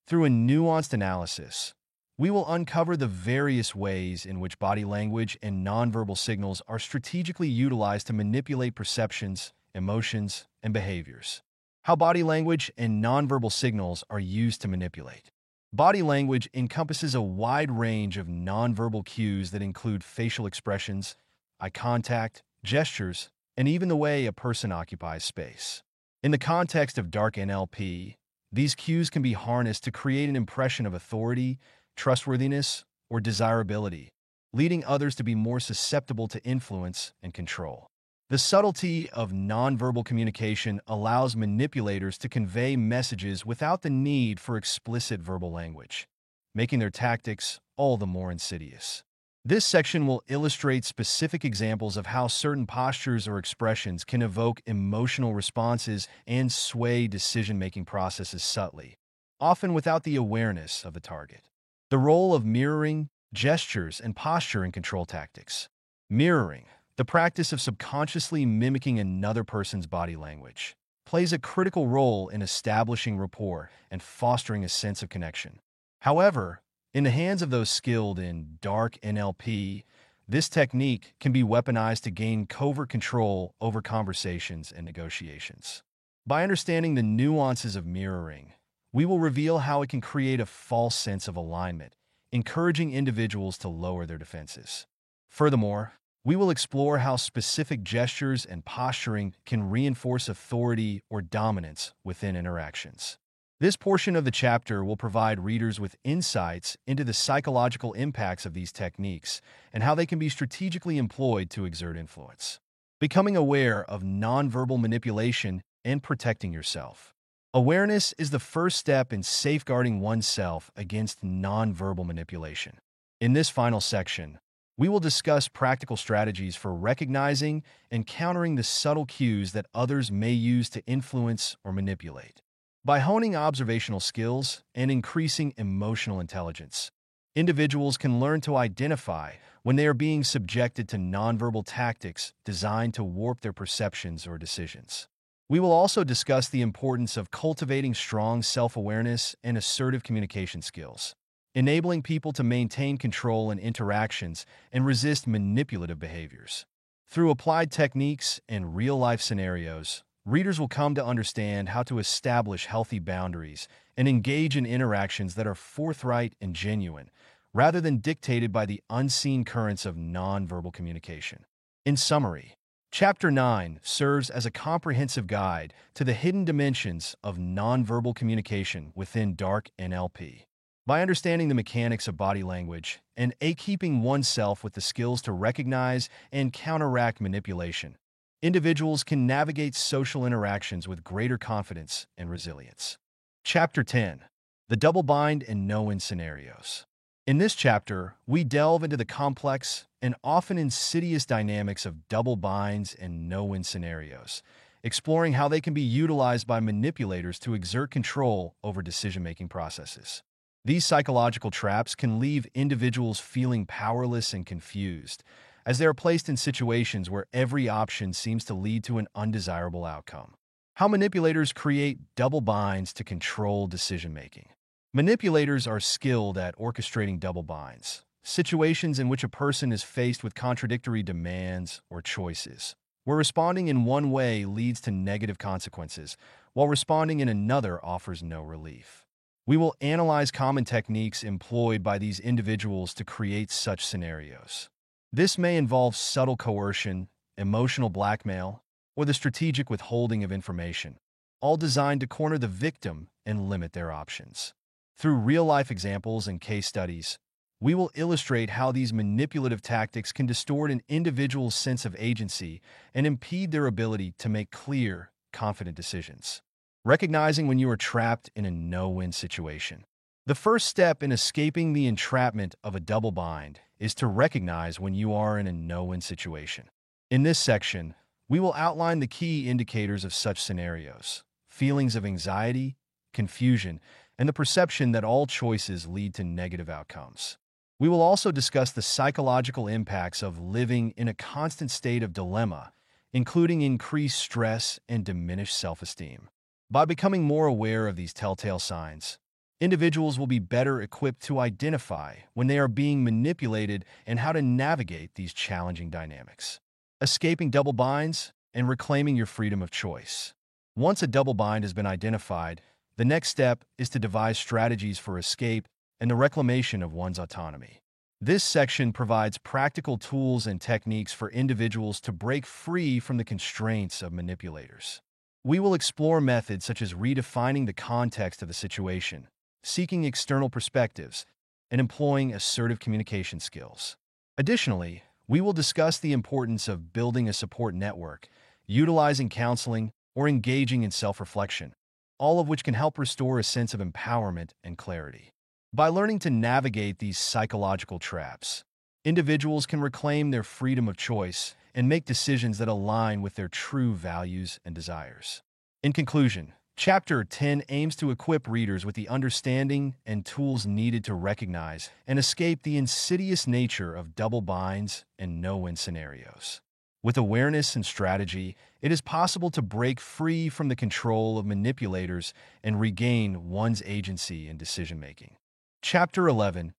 Through a nuanced analysis, we will uncover the various ways in which body language and nonverbal signals are strategically utilized to manipulate perceptions, emotions, and behaviors. How body language and nonverbal signals are used to manipulate. Body language encompasses a wide range of nonverbal cues that include facial expressions, eye contact, gestures, and even the way a person occupies space. In the context of dark NLP, these cues can be harnessed to create an impression of authority, trustworthiness, or desirability, leading others to be more susceptible to influence and control. The subtlety of nonverbal communication allows manipulators to convey messages without the need for explicit verbal language, making their tactics all the more insidious. This section will illustrate specific examples of how certain postures or expressions can evoke emotional responses and sway decision-making processes subtly, often without the awareness of the target. The role of mirroring, gestures, and posture in control tactics. Mirroring, the practice of subconsciously mimicking another person's body language, plays a critical role in establishing rapport and fostering a sense of connection. However, in the hands of those skilled in dark NLP, this technique can be weaponized to gain covert control over conversations and negotiations. By understanding the nuances of mirroring, we will reveal how it can create a false sense of alignment, encouraging individuals to lower their defenses. Furthermore, we will explore how specific gestures and posturing can reinforce authority or dominance within interactions. This portion of the chapter will provide readers with insights into the psychological impacts of these techniques and how they can be strategically employed to exert influence. Becoming aware of nonverbal manipulation and protecting yourself. Awareness is the first step in safeguarding oneself against nonverbal manipulation. In this final section, we will discuss practical strategies for recognizing and countering the subtle cues that others may use to influence or manipulate. By honing observational skills and increasing emotional intelligence, individuals can learn to identify when they are being subjected to nonverbal tactics designed to warp their perceptions or decisions. We will also discuss the importance of cultivating strong self-awareness and assertive communication skills, enabling people to maintain control in interactions and resist manipulative behaviors. Through applied techniques and real-life scenarios, readers will come to understand how to establish healthy boundaries and engage in interactions that are forthright and genuine, rather than dictated by the unseen currents of nonverbal communication. In summary, Chapter 9 serves as a comprehensive guide to the hidden dimensions of nonverbal communication within dark NLP. By understanding the mechanics of body language and equipping oneself with the skills to recognize and counteract manipulation, individuals can navigate social interactions with greater confidence and resilience. Chapter 10 The Double Bind and No-Win Scenarios in this chapter, we delve into the complex and often insidious dynamics of double binds and no-win scenarios, exploring how they can be utilized by manipulators to exert control over decision-making processes. These psychological traps can leave individuals feeling powerless and confused, as they are placed in situations where every option seems to lead to an undesirable outcome. How manipulators create double binds to control decision-making. Manipulators are skilled at orchestrating double binds, situations in which a person is faced with contradictory demands or choices, where responding in one way leads to negative consequences, while responding in another offers no relief. We will analyze common techniques employed by these individuals to create such scenarios. This may involve subtle coercion, emotional blackmail, or the strategic withholding of information, all designed to corner the victim and limit their options. Through real-life examples and case studies, we will illustrate how these manipulative tactics can distort an individual's sense of agency and impede their ability to make clear, confident decisions. Recognizing when you are trapped in a no-win situation. The first step in escaping the entrapment of a double bind is to recognize when you are in a no-win situation. In this section, we will outline the key indicators of such scenarios, feelings of anxiety, confusion, and the perception that all choices lead to negative outcomes. We will also discuss the psychological impacts of living in a constant state of dilemma, including increased stress and diminished self-esteem. By becoming more aware of these telltale signs, individuals will be better equipped to identify when they are being manipulated and how to navigate these challenging dynamics. Escaping double binds and reclaiming your freedom of choice. Once a double bind has been identified, the next step is to devise strategies for escape and the reclamation of one's autonomy. This section provides practical tools and techniques for individuals to break free from the constraints of manipulators. We will explore methods such as redefining the context of the situation, seeking external perspectives, and employing assertive communication skills. Additionally, we will discuss the importance of building a support network, utilizing counseling, or engaging in self-reflection all of which can help restore a sense of empowerment and clarity. By learning to navigate these psychological traps, individuals can reclaim their freedom of choice and make decisions that align with their true values and desires. In conclusion, Chapter 10 aims to equip readers with the understanding and tools needed to recognize and escape the insidious nature of double binds and no-win scenarios. With awareness and strategy, it is possible to break free from the control of manipulators and regain one's agency in decision making. Chapter 11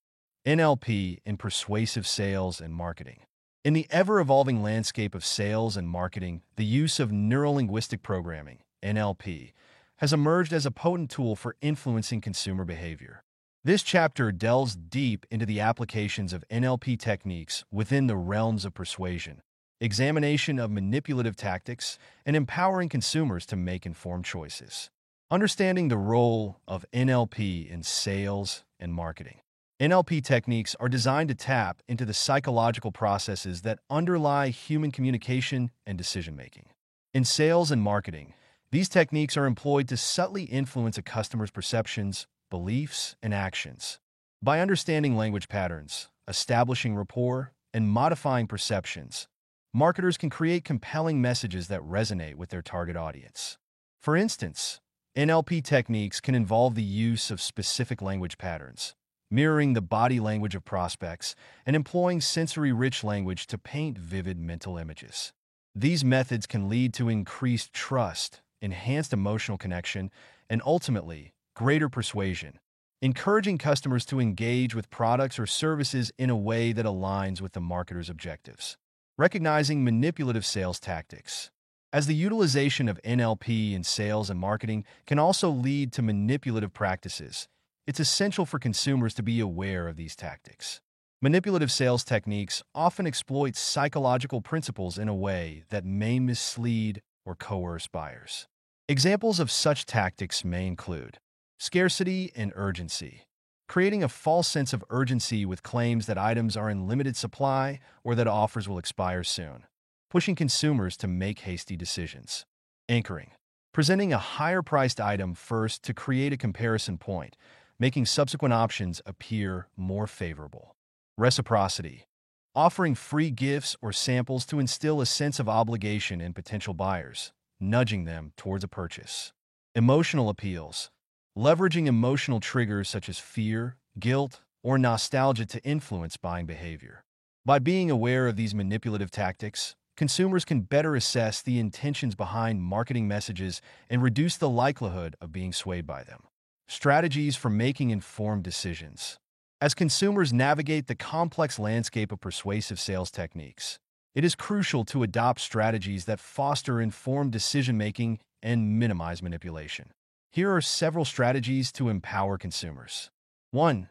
NLP in Persuasive Sales and Marketing. In the ever evolving landscape of sales and marketing, the use of neurolinguistic programming, NLP, has emerged as a potent tool for influencing consumer behavior. This chapter delves deep into the applications of NLP techniques within the realms of persuasion, examination of manipulative tactics, and empowering consumers to make informed choices. Understanding the role of NLP in sales and marketing. NLP techniques are designed to tap into the psychological processes that underlie human communication and decision making. In sales and marketing, these techniques are employed to subtly influence a customer's perceptions, beliefs, and actions. By understanding language patterns, establishing rapport, and modifying perceptions, marketers can create compelling messages that resonate with their target audience. For instance, NLP techniques can involve the use of specific language patterns, mirroring the body language of prospects, and employing sensory-rich language to paint vivid mental images. These methods can lead to increased trust, enhanced emotional connection, and ultimately, greater persuasion, encouraging customers to engage with products or services in a way that aligns with the marketer's objectives. Recognizing manipulative sales tactics. As the utilization of NLP in sales and marketing can also lead to manipulative practices, it's essential for consumers to be aware of these tactics. Manipulative sales techniques often exploit psychological principles in a way that may mislead or coerce buyers. Examples of such tactics may include scarcity and urgency, creating a false sense of urgency with claims that items are in limited supply or that offers will expire soon, pushing consumers to make hasty decisions. Anchoring, presenting a higher priced item first to create a comparison point, making subsequent options appear more favorable. Reciprocity, offering free gifts or samples to instill a sense of obligation in potential buyers, nudging them towards a purchase. Emotional appeals, leveraging emotional triggers such as fear, guilt, or nostalgia to influence buying behavior. By being aware of these manipulative tactics, consumers can better assess the intentions behind marketing messages and reduce the likelihood of being swayed by them. Strategies for making informed decisions. As consumers navigate the complex landscape of persuasive sales techniques, it is crucial to adopt strategies that foster informed decision-making and minimize manipulation. Here are several strategies to empower consumers. 1.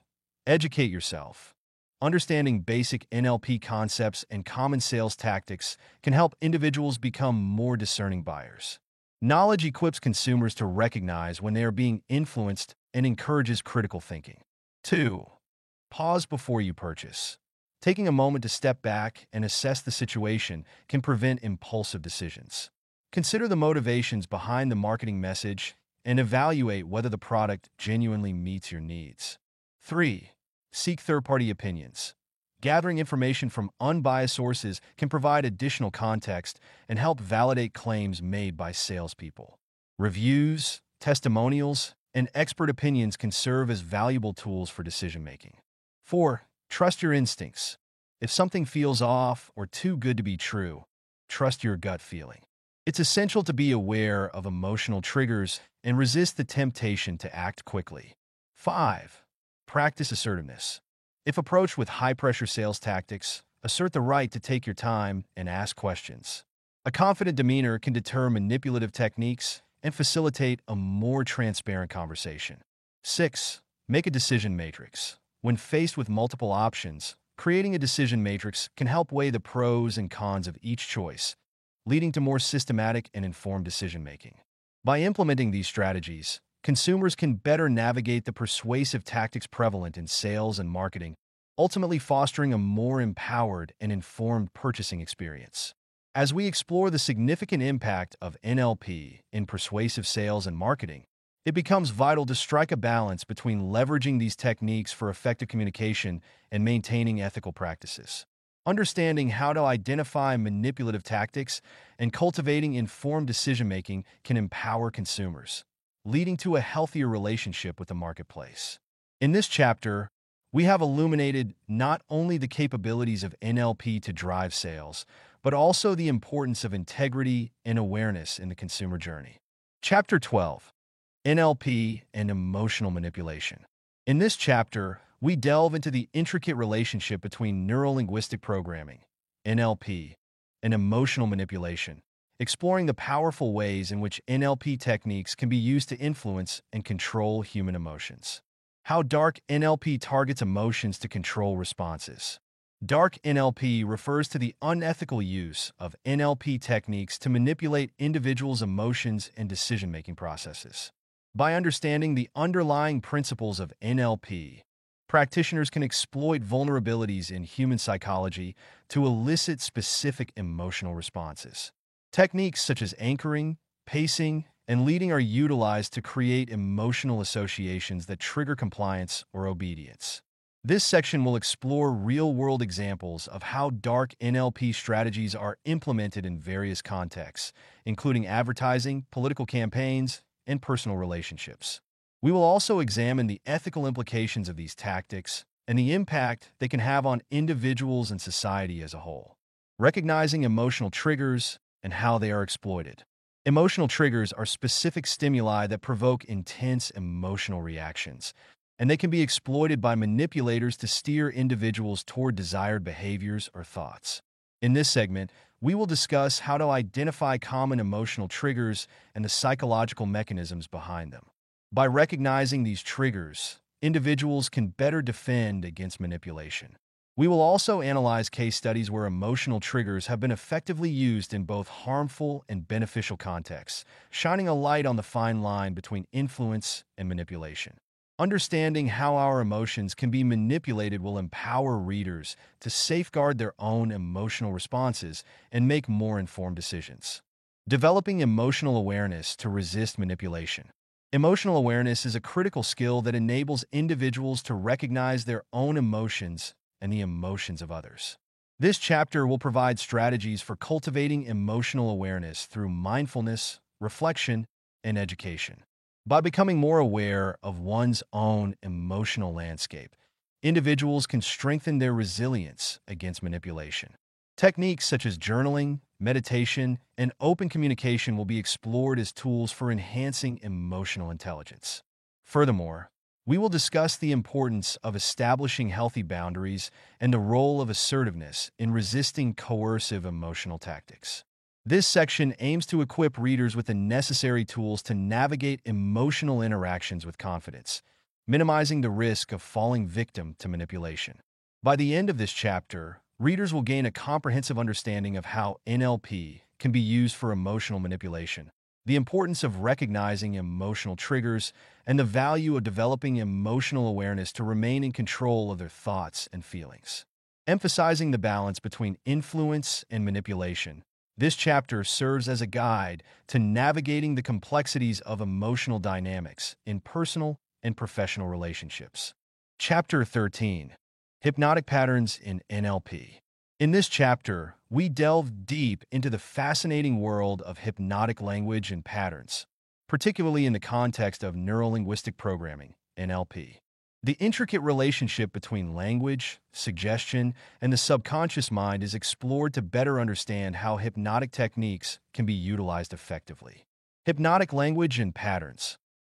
Educate yourself. Understanding basic NLP concepts and common sales tactics can help individuals become more discerning buyers. Knowledge equips consumers to recognize when they are being influenced and encourages critical thinking. 2. Pause before you purchase. Taking a moment to step back and assess the situation can prevent impulsive decisions. Consider the motivations behind the marketing message and evaluate whether the product genuinely meets your needs. 3. Seek third-party opinions. Gathering information from unbiased sources can provide additional context and help validate claims made by salespeople. Reviews, testimonials, and expert opinions can serve as valuable tools for decision-making. 4. Trust your instincts. If something feels off or too good to be true, trust your gut feeling. It's essential to be aware of emotional triggers and resist the temptation to act quickly. 5. Practice assertiveness. If approached with high-pressure sales tactics, assert the right to take your time and ask questions. A confident demeanor can deter manipulative techniques and facilitate a more transparent conversation. 6. Make a decision matrix. When faced with multiple options, creating a decision matrix can help weigh the pros and cons of each choice, leading to more systematic and informed decision-making. By implementing these strategies, consumers can better navigate the persuasive tactics prevalent in sales and marketing, ultimately fostering a more empowered and informed purchasing experience. As we explore the significant impact of NLP in persuasive sales and marketing, it becomes vital to strike a balance between leveraging these techniques for effective communication and maintaining ethical practices. Understanding how to identify manipulative tactics and cultivating informed decision-making can empower consumers leading to a healthier relationship with the marketplace. In this chapter, we have illuminated not only the capabilities of NLP to drive sales, but also the importance of integrity and awareness in the consumer journey. Chapter 12 NLP and Emotional Manipulation. In this chapter, we delve into the intricate relationship between neurolinguistic programming, NLP, and emotional manipulation, exploring the powerful ways in which NLP techniques can be used to influence and control human emotions. How dark NLP targets emotions to control responses. Dark NLP refers to the unethical use of NLP techniques to manipulate individuals' emotions and decision-making processes. By understanding the underlying principles of NLP, practitioners can exploit vulnerabilities in human psychology to elicit specific emotional responses. Techniques such as anchoring, pacing, and leading are utilized to create emotional associations that trigger compliance or obedience. This section will explore real-world examples of how dark NLP strategies are implemented in various contexts, including advertising, political campaigns, and personal relationships. We will also examine the ethical implications of these tactics and the impact they can have on individuals and society as a whole. Recognizing emotional triggers and how they are exploited. Emotional triggers are specific stimuli that provoke intense emotional reactions, and they can be exploited by manipulators to steer individuals toward desired behaviors or thoughts. In this segment, we will discuss how to identify common emotional triggers and the psychological mechanisms behind them. By recognizing these triggers, individuals can better defend against manipulation. We will also analyze case studies where emotional triggers have been effectively used in both harmful and beneficial contexts, shining a light on the fine line between influence and manipulation. Understanding how our emotions can be manipulated will empower readers to safeguard their own emotional responses and make more informed decisions. Developing emotional awareness to resist manipulation. Emotional awareness is a critical skill that enables individuals to recognize their own emotions and the emotions of others. This chapter will provide strategies for cultivating emotional awareness through mindfulness, reflection, and education. By becoming more aware of one's own emotional landscape, individuals can strengthen their resilience against manipulation. Techniques such as journaling, meditation, and open communication will be explored as tools for enhancing emotional intelligence. Furthermore, we will discuss the importance of establishing healthy boundaries and the role of assertiveness in resisting coercive emotional tactics. This section aims to equip readers with the necessary tools to navigate emotional interactions with confidence, minimizing the risk of falling victim to manipulation. By the end of this chapter, readers will gain a comprehensive understanding of how NLP can be used for emotional manipulation, the importance of recognizing emotional triggers, and the value of developing emotional awareness to remain in control of their thoughts and feelings. Emphasizing the balance between influence and manipulation, this chapter serves as a guide to navigating the complexities of emotional dynamics in personal and professional relationships. Chapter 13 Hypnotic Patterns in NLP. In this chapter, we delve deep into the fascinating world of hypnotic language and patterns, particularly in the context of neurolinguistic programming, NLP. The intricate relationship between language, suggestion, and the subconscious mind is explored to better understand how hypnotic techniques can be utilized effectively. Hypnotic language and patterns.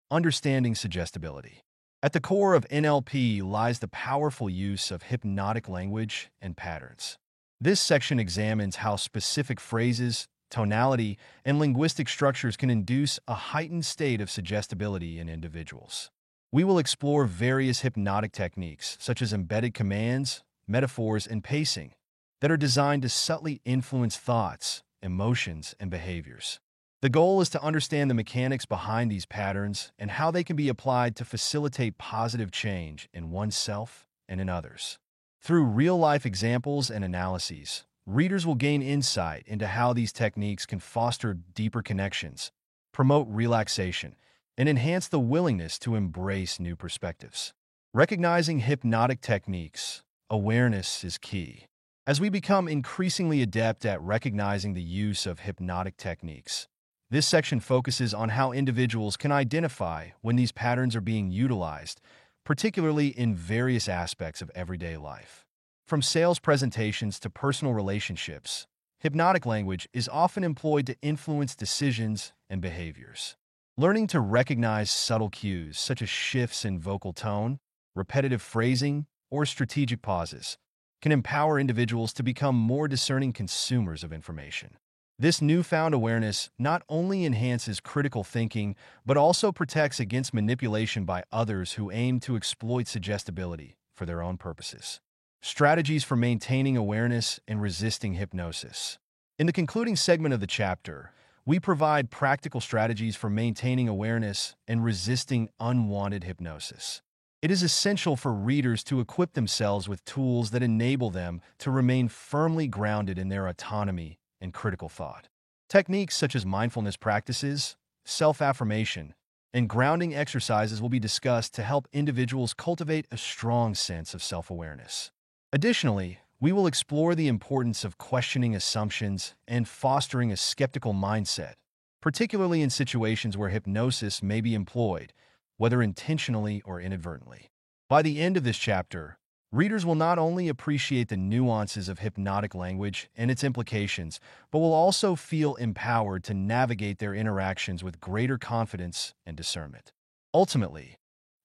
Understanding suggestibility. At the core of NLP lies the powerful use of hypnotic language and patterns. This section examines how specific phrases, tonality, and linguistic structures can induce a heightened state of suggestibility in individuals. We will explore various hypnotic techniques, such as embedded commands, metaphors, and pacing, that are designed to subtly influence thoughts, emotions, and behaviors. The goal is to understand the mechanics behind these patterns and how they can be applied to facilitate positive change in oneself and in others. Through real-life examples and analyses, readers will gain insight into how these techniques can foster deeper connections, promote relaxation, and enhance the willingness to embrace new perspectives. Recognizing hypnotic techniques, awareness is key. As we become increasingly adept at recognizing the use of hypnotic techniques, this section focuses on how individuals can identify when these patterns are being utilized, particularly in various aspects of everyday life. From sales presentations to personal relationships, hypnotic language is often employed to influence decisions and behaviors. Learning to recognize subtle cues such as shifts in vocal tone, repetitive phrasing, or strategic pauses can empower individuals to become more discerning consumers of information. This newfound awareness not only enhances critical thinking, but also protects against manipulation by others who aim to exploit suggestibility for their own purposes. Strategies for maintaining awareness and resisting hypnosis. In the concluding segment of the chapter, we provide practical strategies for maintaining awareness and resisting unwanted hypnosis. It is essential for readers to equip themselves with tools that enable them to remain firmly grounded in their autonomy and critical thought. Techniques such as mindfulness practices, self affirmation, and grounding exercises will be discussed to help individuals cultivate a strong sense of self awareness. Additionally, we will explore the importance of questioning assumptions and fostering a skeptical mindset, particularly in situations where hypnosis may be employed, whether intentionally or inadvertently. By the end of this chapter, readers will not only appreciate the nuances of hypnotic language and its implications, but will also feel empowered to navigate their interactions with greater confidence and discernment. Ultimately,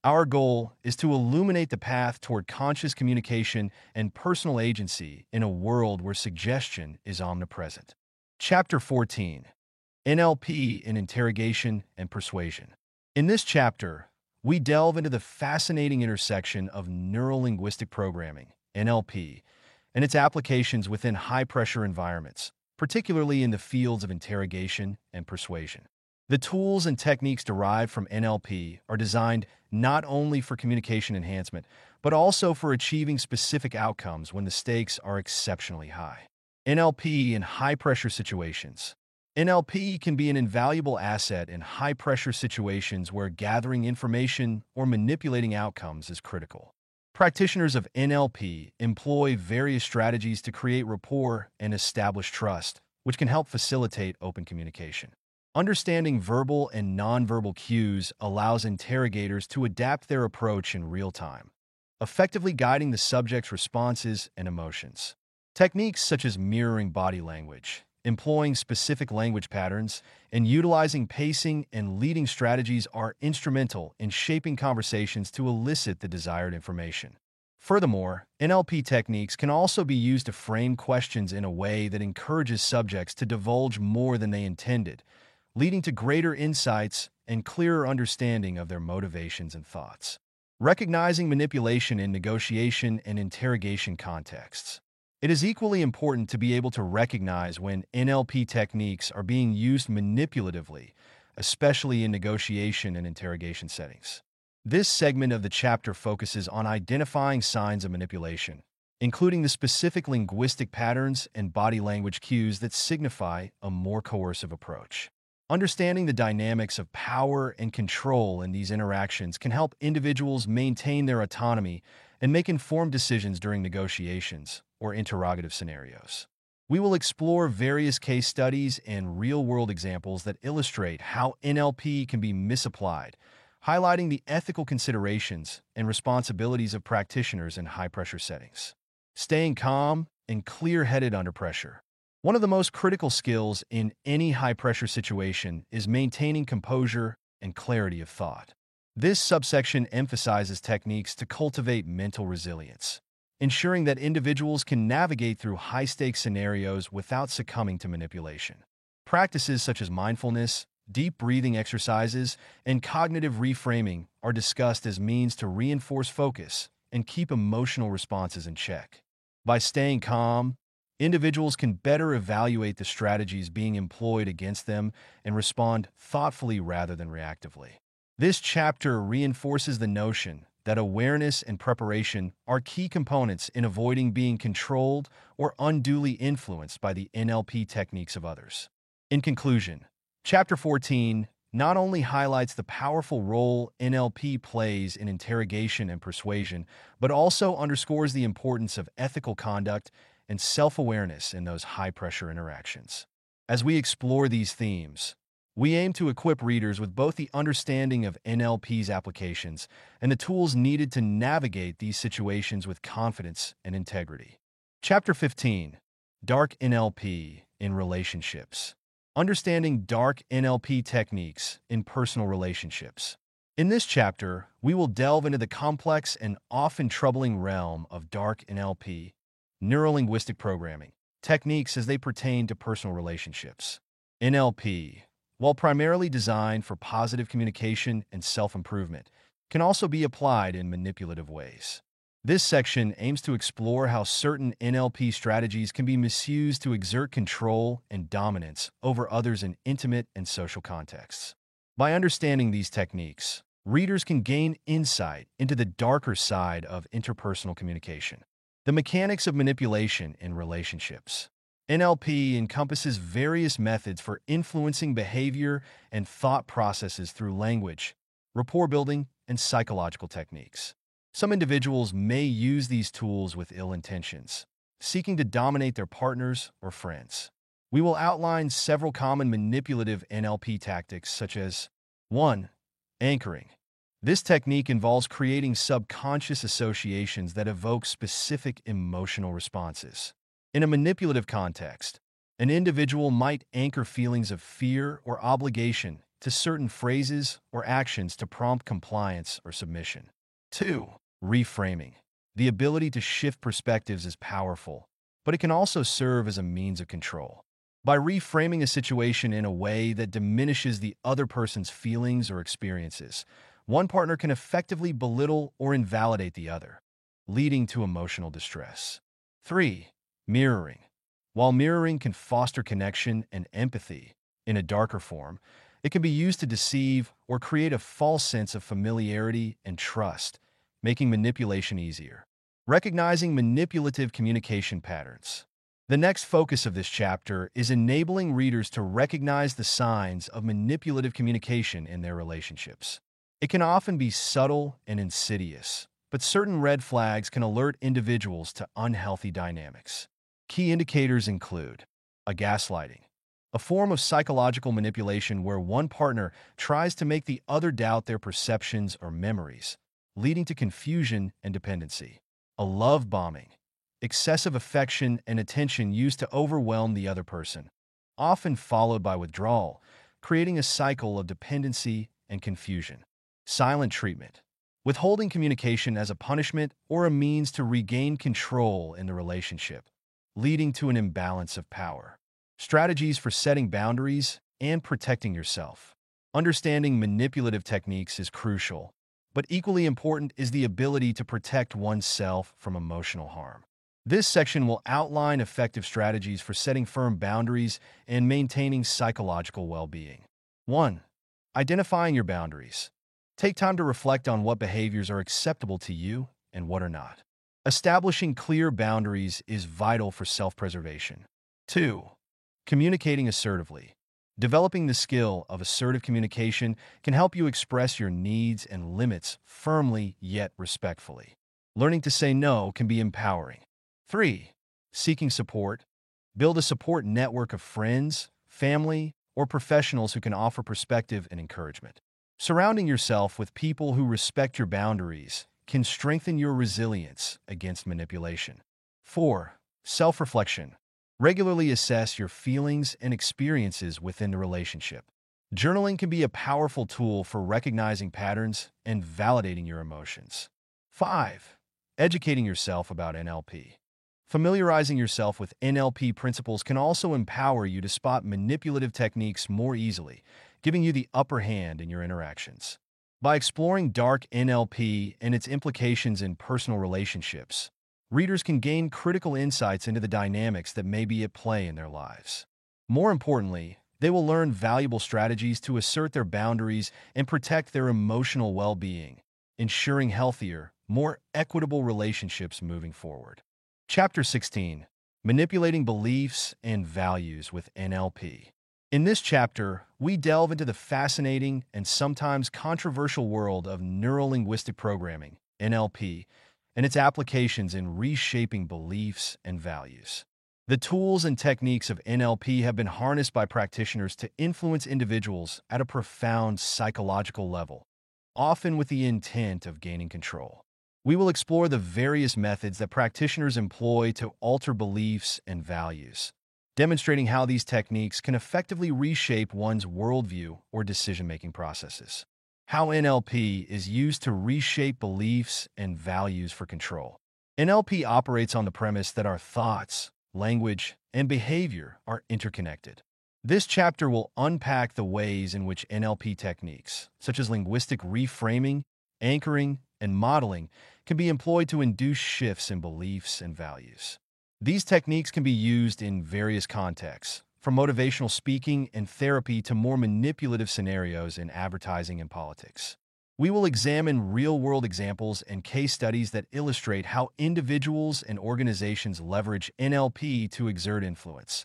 our goal is to illuminate the path toward conscious communication and personal agency in a world where suggestion is omnipresent. Chapter 14 NLP in Interrogation and Persuasion. In this chapter, we delve into the fascinating intersection of neurolinguistic programming, NLP, and its applications within high pressure environments, particularly in the fields of interrogation and persuasion. The tools and techniques derived from NLP are designed not only for communication enhancement, but also for achieving specific outcomes when the stakes are exceptionally high. NLP in high pressure situations. NLP can be an invaluable asset in high pressure situations where gathering information or manipulating outcomes is critical. Practitioners of NLP employ various strategies to create rapport and establish trust, which can help facilitate open communication. Understanding verbal and nonverbal cues allows interrogators to adapt their approach in real time, effectively guiding the subject's responses and emotions. Techniques such as mirroring body language, employing specific language patterns, and utilizing pacing and leading strategies are instrumental in shaping conversations to elicit the desired information. Furthermore, NLP techniques can also be used to frame questions in a way that encourages subjects to divulge more than they intended, leading to greater insights and clearer understanding of their motivations and thoughts. Recognizing manipulation in negotiation and interrogation contexts. It is equally important to be able to recognize when NLP techniques are being used manipulatively, especially in negotiation and interrogation settings. This segment of the chapter focuses on identifying signs of manipulation, including the specific linguistic patterns and body language cues that signify a more coercive approach. Understanding the dynamics of power and control in these interactions can help individuals maintain their autonomy and make informed decisions during negotiations or interrogative scenarios. We will explore various case studies and real world examples that illustrate how NLP can be misapplied, highlighting the ethical considerations and responsibilities of practitioners in high pressure settings. Staying calm and clear headed under pressure. One of the most critical skills in any high pressure situation is maintaining composure and clarity of thought. This subsection emphasizes techniques to cultivate mental resilience, ensuring that individuals can navigate through high stakes scenarios without succumbing to manipulation. Practices such as mindfulness, deep breathing exercises, and cognitive reframing are discussed as means to reinforce focus and keep emotional responses in check. By staying calm, Individuals can better evaluate the strategies being employed against them and respond thoughtfully rather than reactively. This chapter reinforces the notion that awareness and preparation are key components in avoiding being controlled or unduly influenced by the NLP techniques of others. In conclusion, Chapter 14 not only highlights the powerful role NLP plays in interrogation and persuasion, but also underscores the importance of ethical conduct and self awareness in those high pressure interactions. As we explore these themes, we aim to equip readers with both the understanding of NLP's applications and the tools needed to navigate these situations with confidence and integrity. Chapter 15 Dark NLP in Relationships Understanding Dark NLP Techniques in Personal Relationships. In this chapter, we will delve into the complex and often troubling realm of dark NLP neurolinguistic programming, techniques as they pertain to personal relationships. NLP, while primarily designed for positive communication and self improvement, can also be applied in manipulative ways. This section aims to explore how certain NLP strategies can be misused to exert control and dominance over others in intimate and social contexts. By understanding these techniques, readers can gain insight into the darker side of interpersonal communication. The mechanics of manipulation in relationships. NLP encompasses various methods for influencing behavior and thought processes through language, rapport building, and psychological techniques. Some individuals may use these tools with ill intentions, seeking to dominate their partners or friends. We will outline several common manipulative NLP tactics such as 1. Anchoring. This technique involves creating subconscious associations that evoke specific emotional responses. In a manipulative context, an individual might anchor feelings of fear or obligation to certain phrases or actions to prompt compliance or submission. 2. Reframing. The ability to shift perspectives is powerful, but it can also serve as a means of control. By reframing a situation in a way that diminishes the other person's feelings or experiences, one partner can effectively belittle or invalidate the other, leading to emotional distress. 3. Mirroring. While mirroring can foster connection and empathy in a darker form, it can be used to deceive or create a false sense of familiarity and trust, making manipulation easier. Recognizing manipulative communication patterns. The next focus of this chapter is enabling readers to recognize the signs of manipulative communication in their relationships. It can often be subtle and insidious, but certain red flags can alert individuals to unhealthy dynamics. Key indicators include a gaslighting, a form of psychological manipulation where one partner tries to make the other doubt their perceptions or memories, leading to confusion and dependency. A love bombing, excessive affection and attention used to overwhelm the other person, often followed by withdrawal, creating a cycle of dependency and confusion. Silent treatment, withholding communication as a punishment or a means to regain control in the relationship, leading to an imbalance of power. Strategies for setting boundaries and protecting yourself. Understanding manipulative techniques is crucial, but equally important is the ability to protect oneself from emotional harm. This section will outline effective strategies for setting firm boundaries and maintaining psychological well-being. 1. Identifying your boundaries. Take time to reflect on what behaviors are acceptable to you and what are not. Establishing clear boundaries is vital for self-preservation. 2. Communicating assertively. Developing the skill of assertive communication can help you express your needs and limits firmly yet respectfully. Learning to say no can be empowering. 3. Seeking support. Build a support network of friends, family, or professionals who can offer perspective and encouragement. Surrounding yourself with people who respect your boundaries can strengthen your resilience against manipulation. 4. Self-reflection. Regularly assess your feelings and experiences within the relationship. Journaling can be a powerful tool for recognizing patterns and validating your emotions. 5. Educating yourself about NLP. Familiarizing yourself with NLP principles can also empower you to spot manipulative techniques more easily, giving you the upper hand in your interactions. By exploring dark NLP and its implications in personal relationships, readers can gain critical insights into the dynamics that may be at play in their lives. More importantly, they will learn valuable strategies to assert their boundaries and protect their emotional well-being, ensuring healthier, more equitable relationships moving forward. Chapter 16 Manipulating Beliefs and Values with NLP. In this chapter, we delve into the fascinating and sometimes controversial world of neurolinguistic programming, NLP, and its applications in reshaping beliefs and values. The tools and techniques of NLP have been harnessed by practitioners to influence individuals at a profound psychological level, often with the intent of gaining control. We will explore the various methods that practitioners employ to alter beliefs and values, demonstrating how these techniques can effectively reshape one's worldview or decision-making processes how NLP is used to reshape beliefs and values for control. NLP operates on the premise that our thoughts, language, and behavior are interconnected. This chapter will unpack the ways in which NLP techniques, such as linguistic reframing, anchoring, and modeling can be employed to induce shifts in beliefs and values. These techniques can be used in various contexts, from motivational speaking and therapy to more manipulative scenarios in advertising and politics. We will examine real-world examples and case studies that illustrate how individuals and organizations leverage NLP to exert influence,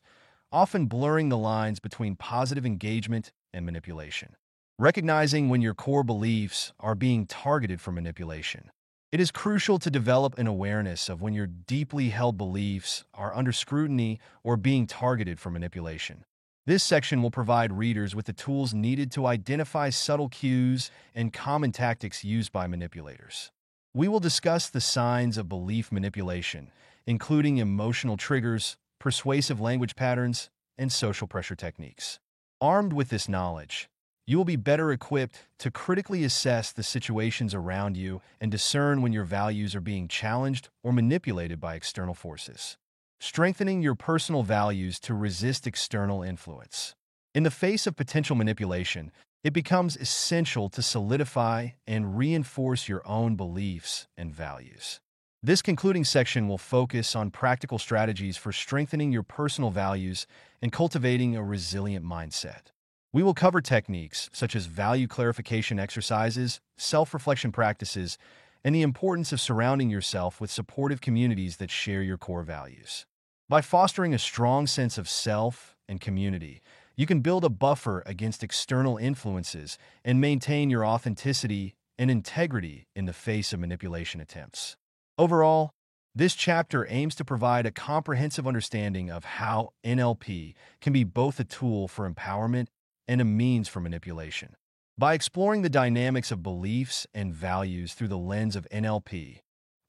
often blurring the lines between positive engagement and manipulation. Recognizing when your core beliefs are being targeted for manipulation. It is crucial to develop an awareness of when your deeply held beliefs are under scrutiny or being targeted for manipulation. This section will provide readers with the tools needed to identify subtle cues and common tactics used by manipulators. We will discuss the signs of belief manipulation, including emotional triggers, persuasive language patterns, and social pressure techniques. Armed with this knowledge, you will be better equipped to critically assess the situations around you and discern when your values are being challenged or manipulated by external forces strengthening your personal values to resist external influence. In the face of potential manipulation, it becomes essential to solidify and reinforce your own beliefs and values. This concluding section will focus on practical strategies for strengthening your personal values and cultivating a resilient mindset. We will cover techniques such as value clarification exercises, self-reflection practices, and the importance of surrounding yourself with supportive communities that share your core values. By fostering a strong sense of self and community, you can build a buffer against external influences and maintain your authenticity and integrity in the face of manipulation attempts. Overall, this chapter aims to provide a comprehensive understanding of how NLP can be both a tool for empowerment and a means for manipulation. By exploring the dynamics of beliefs and values through the lens of NLP,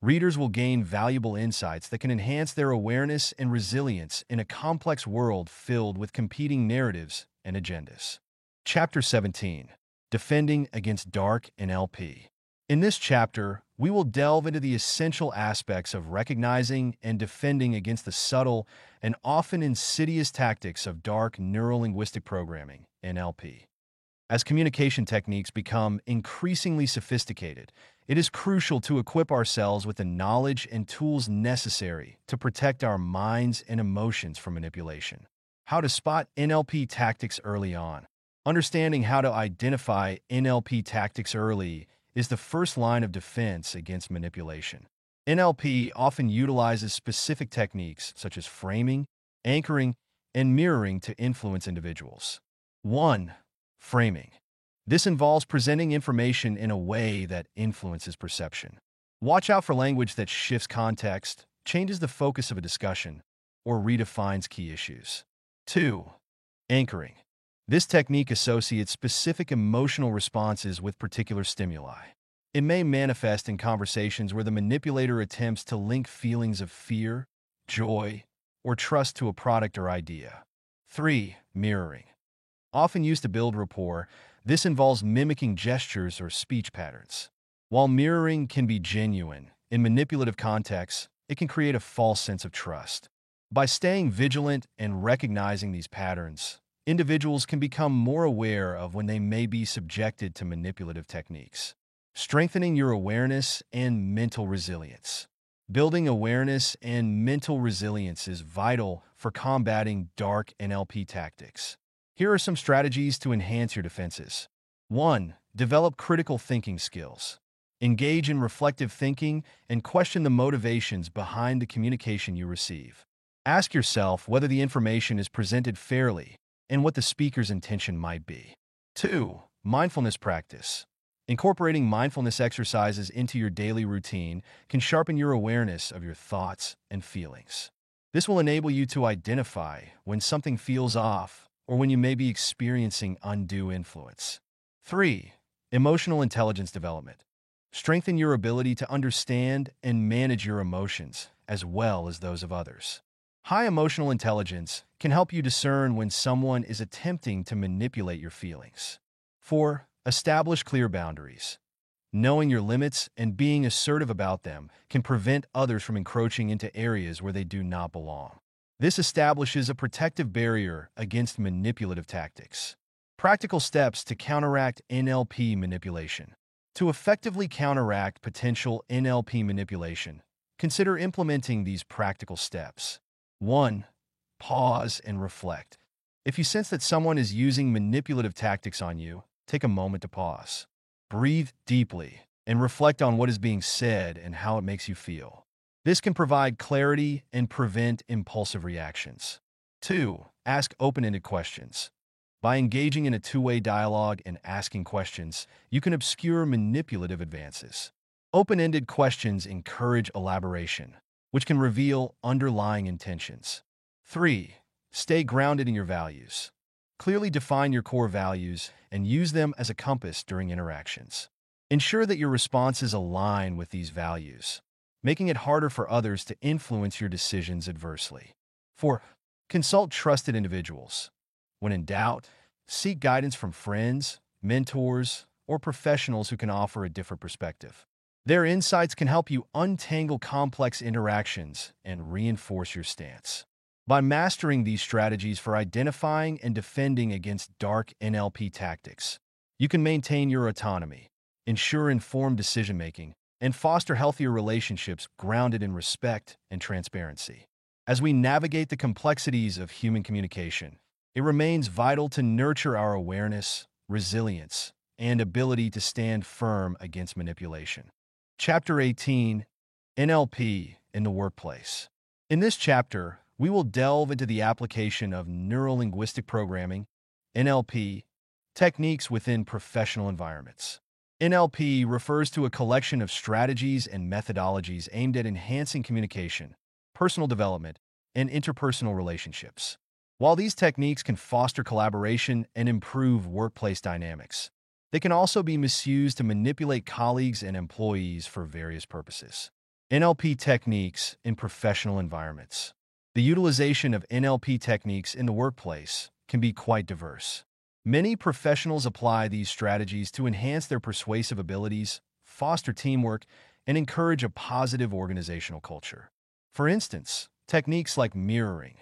readers will gain valuable insights that can enhance their awareness and resilience in a complex world filled with competing narratives and agendas. Chapter 17 Defending Against Dark NLP. In this chapter, we will delve into the essential aspects of recognizing and defending against the subtle and often insidious tactics of dark neurolinguistic programming, NLP. As communication techniques become increasingly sophisticated, it is crucial to equip ourselves with the knowledge and tools necessary to protect our minds and emotions from manipulation. How to spot NLP tactics early on. Understanding how to identify NLP tactics early is the first line of defense against manipulation. NLP often utilizes specific techniques such as framing, anchoring, and mirroring to influence individuals. 1. Framing. This involves presenting information in a way that influences perception. Watch out for language that shifts context, changes the focus of a discussion, or redefines key issues. 2. Anchoring. This technique associates specific emotional responses with particular stimuli. It may manifest in conversations where the manipulator attempts to link feelings of fear, joy, or trust to a product or idea. 3. Mirroring. Often used to build rapport, this involves mimicking gestures or speech patterns. While mirroring can be genuine, in manipulative contexts, it can create a false sense of trust. By staying vigilant and recognizing these patterns, individuals can become more aware of when they may be subjected to manipulative techniques. Strengthening your awareness and mental resilience. Building awareness and mental resilience is vital for combating dark NLP tactics. Here are some strategies to enhance your defenses. 1. Develop critical thinking skills. Engage in reflective thinking and question the motivations behind the communication you receive. Ask yourself whether the information is presented fairly and what the speaker's intention might be. 2. Mindfulness practice. Incorporating mindfulness exercises into your daily routine can sharpen your awareness of your thoughts and feelings. This will enable you to identify when something feels off or when you may be experiencing undue influence. 3. Emotional intelligence development. Strengthen your ability to understand and manage your emotions as well as those of others. High emotional intelligence can help you discern when someone is attempting to manipulate your feelings. 4. Establish clear boundaries. Knowing your limits and being assertive about them can prevent others from encroaching into areas where they do not belong. This establishes a protective barrier against manipulative tactics. Practical steps to counteract NLP manipulation. To effectively counteract potential NLP manipulation, consider implementing these practical steps. 1. Pause and reflect. If you sense that someone is using manipulative tactics on you, take a moment to pause. Breathe deeply and reflect on what is being said and how it makes you feel. This can provide clarity and prevent impulsive reactions. 2. Ask open-ended questions. By engaging in a two-way dialogue and asking questions, you can obscure manipulative advances. Open-ended questions encourage elaboration, which can reveal underlying intentions. 3. Stay grounded in your values. Clearly define your core values and use them as a compass during interactions. Ensure that your responses align with these values, making it harder for others to influence your decisions adversely. 4. Consult trusted individuals. When in doubt, seek guidance from friends, mentors, or professionals who can offer a different perspective. Their insights can help you untangle complex interactions and reinforce your stance. By mastering these strategies for identifying and defending against dark NLP tactics, you can maintain your autonomy, ensure informed decision-making, and foster healthier relationships grounded in respect and transparency. As we navigate the complexities of human communication, it remains vital to nurture our awareness, resilience, and ability to stand firm against manipulation. Chapter 18 NLP in the Workplace. In this chapter, we will delve into the application of neuro-linguistic programming, NLP, techniques within professional environments. NLP refers to a collection of strategies and methodologies aimed at enhancing communication, personal development, and interpersonal relationships. While these techniques can foster collaboration and improve workplace dynamics, they can also be misused to manipulate colleagues and employees for various purposes. NLP techniques in professional environments. The utilization of NLP techniques in the workplace can be quite diverse. Many professionals apply these strategies to enhance their persuasive abilities, foster teamwork, and encourage a positive organizational culture. For instance, techniques like mirroring,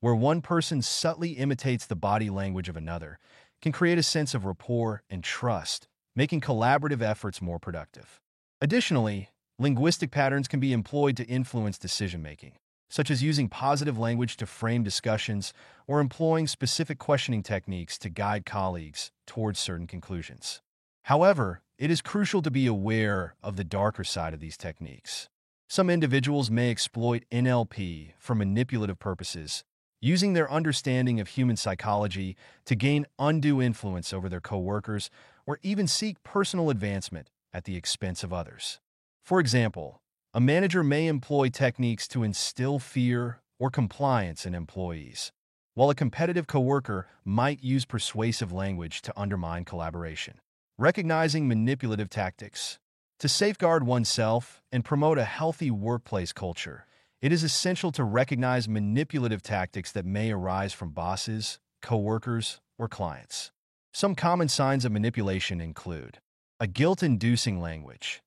where one person subtly imitates the body language of another, can create a sense of rapport and trust, making collaborative efforts more productive. Additionally, linguistic patterns can be employed to influence decision-making such as using positive language to frame discussions or employing specific questioning techniques to guide colleagues towards certain conclusions. However, it is crucial to be aware of the darker side of these techniques. Some individuals may exploit NLP for manipulative purposes, using their understanding of human psychology to gain undue influence over their coworkers or even seek personal advancement at the expense of others. For example, a manager may employ techniques to instill fear or compliance in employees, while a competitive coworker might use persuasive language to undermine collaboration. Recognizing manipulative tactics. To safeguard oneself and promote a healthy workplace culture, it is essential to recognize manipulative tactics that may arise from bosses, coworkers, or clients. Some common signs of manipulation include a guilt-inducing language,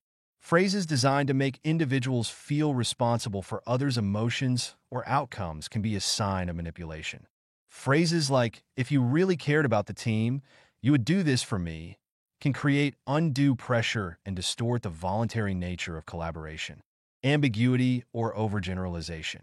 Phrases designed to make individuals feel responsible for others' emotions or outcomes can be a sign of manipulation. Phrases like, if you really cared about the team, you would do this for me, can create undue pressure and distort the voluntary nature of collaboration. Ambiguity or overgeneralization.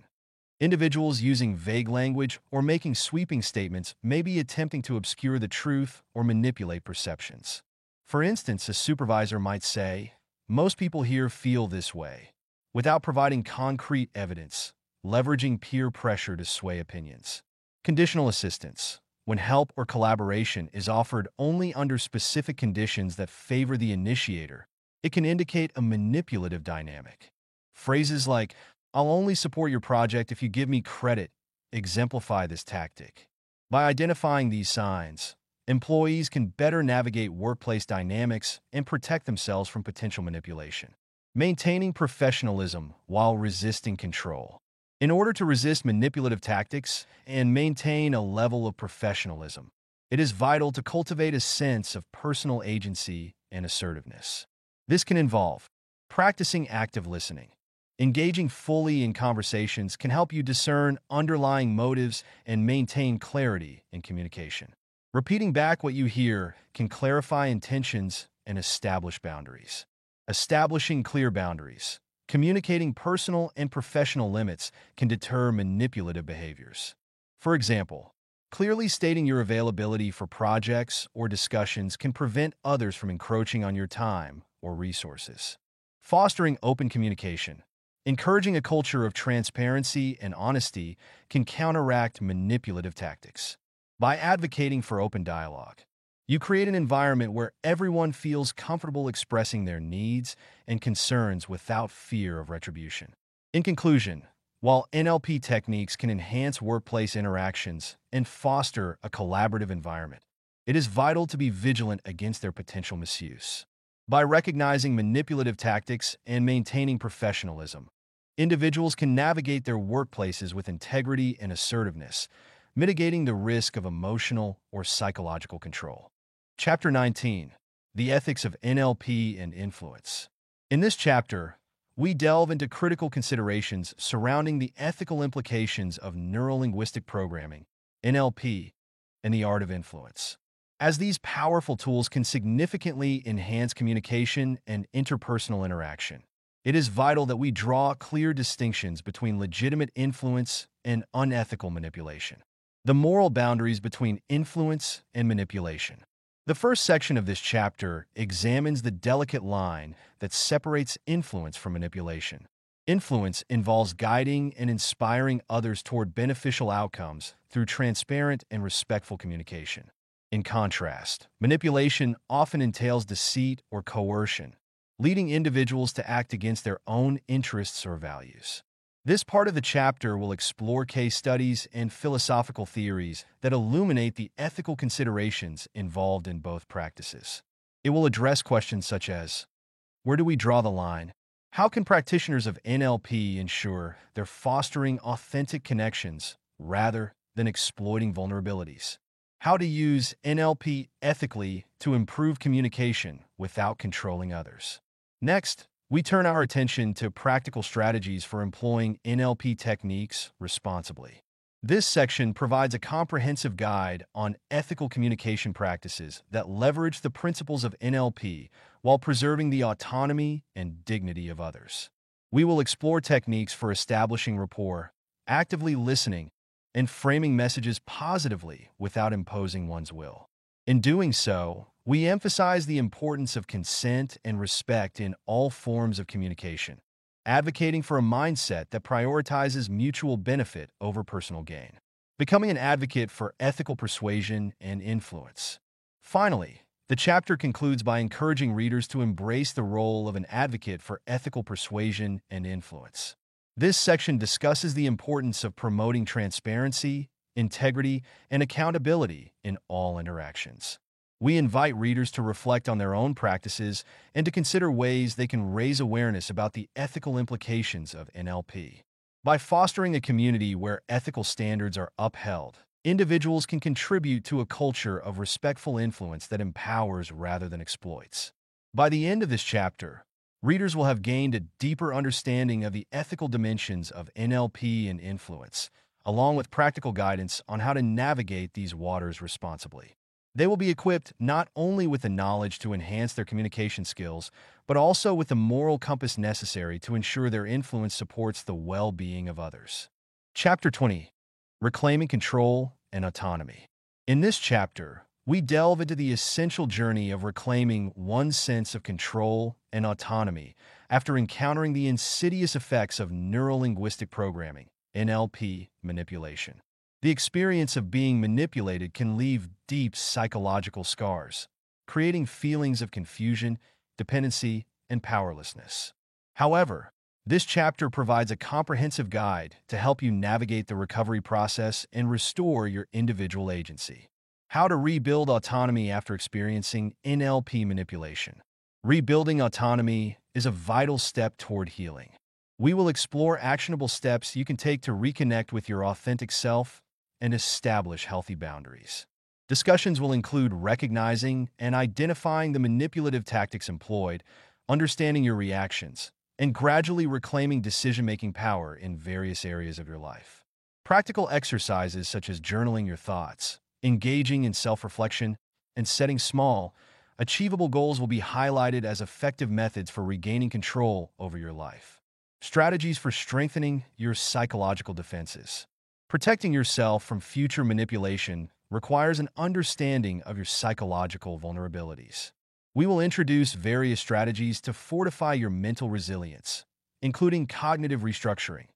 Individuals using vague language or making sweeping statements may be attempting to obscure the truth or manipulate perceptions. For instance, a supervisor might say, most people here feel this way, without providing concrete evidence, leveraging peer pressure to sway opinions. Conditional assistance, when help or collaboration is offered only under specific conditions that favor the initiator, it can indicate a manipulative dynamic. Phrases like, I'll only support your project if you give me credit, exemplify this tactic. By identifying these signs, employees can better navigate workplace dynamics and protect themselves from potential manipulation. Maintaining professionalism while resisting control. In order to resist manipulative tactics and maintain a level of professionalism, it is vital to cultivate a sense of personal agency and assertiveness. This can involve practicing active listening. Engaging fully in conversations can help you discern underlying motives and maintain clarity in communication. Repeating back what you hear can clarify intentions and establish boundaries. Establishing clear boundaries. Communicating personal and professional limits can deter manipulative behaviors. For example, clearly stating your availability for projects or discussions can prevent others from encroaching on your time or resources. Fostering open communication. Encouraging a culture of transparency and honesty can counteract manipulative tactics. By advocating for open dialogue, you create an environment where everyone feels comfortable expressing their needs and concerns without fear of retribution. In conclusion, while NLP techniques can enhance workplace interactions and foster a collaborative environment, it is vital to be vigilant against their potential misuse. By recognizing manipulative tactics and maintaining professionalism, individuals can navigate their workplaces with integrity and assertiveness, mitigating the risk of emotional or psychological control. Chapter 19 The Ethics of NLP and Influence. In this chapter, we delve into critical considerations surrounding the ethical implications of neurolinguistic programming, NLP, and the art of influence. As these powerful tools can significantly enhance communication and interpersonal interaction, it is vital that we draw clear distinctions between legitimate influence and unethical manipulation. The moral boundaries between influence and manipulation. The first section of this chapter examines the delicate line that separates influence from manipulation. Influence involves guiding and inspiring others toward beneficial outcomes through transparent and respectful communication. In contrast, manipulation often entails deceit or coercion, leading individuals to act against their own interests or values. This part of the chapter will explore case studies and philosophical theories that illuminate the ethical considerations involved in both practices. It will address questions such as Where do we draw the line? How can practitioners of NLP ensure they're fostering authentic connections rather than exploiting vulnerabilities? How to use NLP ethically to improve communication without controlling others. Next, we turn our attention to practical strategies for employing NLP techniques responsibly. This section provides a comprehensive guide on ethical communication practices that leverage the principles of NLP while preserving the autonomy and dignity of others. We will explore techniques for establishing rapport, actively listening, and framing messages positively without imposing one's will. In doing so, we emphasize the importance of consent and respect in all forms of communication, advocating for a mindset that prioritizes mutual benefit over personal gain, becoming an advocate for ethical persuasion and influence. Finally, the chapter concludes by encouraging readers to embrace the role of an advocate for ethical persuasion and influence. This section discusses the importance of promoting transparency, integrity, and accountability in all interactions. We invite readers to reflect on their own practices and to consider ways they can raise awareness about the ethical implications of NLP. By fostering a community where ethical standards are upheld, individuals can contribute to a culture of respectful influence that empowers rather than exploits. By the end of this chapter, readers will have gained a deeper understanding of the ethical dimensions of NLP and influence, along with practical guidance on how to navigate these waters responsibly. They will be equipped not only with the knowledge to enhance their communication skills, but also with the moral compass necessary to ensure their influence supports the well being of others. Chapter 20 Reclaiming Control and Autonomy. In this chapter, we delve into the essential journey of reclaiming one's sense of control and autonomy after encountering the insidious effects of neurolinguistic programming, NLP manipulation. The experience of being manipulated can leave deep psychological scars, creating feelings of confusion, dependency, and powerlessness. However, this chapter provides a comprehensive guide to help you navigate the recovery process and restore your individual agency. How to rebuild autonomy after experiencing NLP manipulation. Rebuilding autonomy is a vital step toward healing. We will explore actionable steps you can take to reconnect with your authentic self and establish healthy boundaries. Discussions will include recognizing and identifying the manipulative tactics employed, understanding your reactions, and gradually reclaiming decision making power in various areas of your life. Practical exercises such as journaling your thoughts, engaging in self reflection, and setting small, achievable goals will be highlighted as effective methods for regaining control over your life. Strategies for strengthening your psychological defenses. Protecting yourself from future manipulation requires an understanding of your psychological vulnerabilities. We will introduce various strategies to fortify your mental resilience, including cognitive restructuring,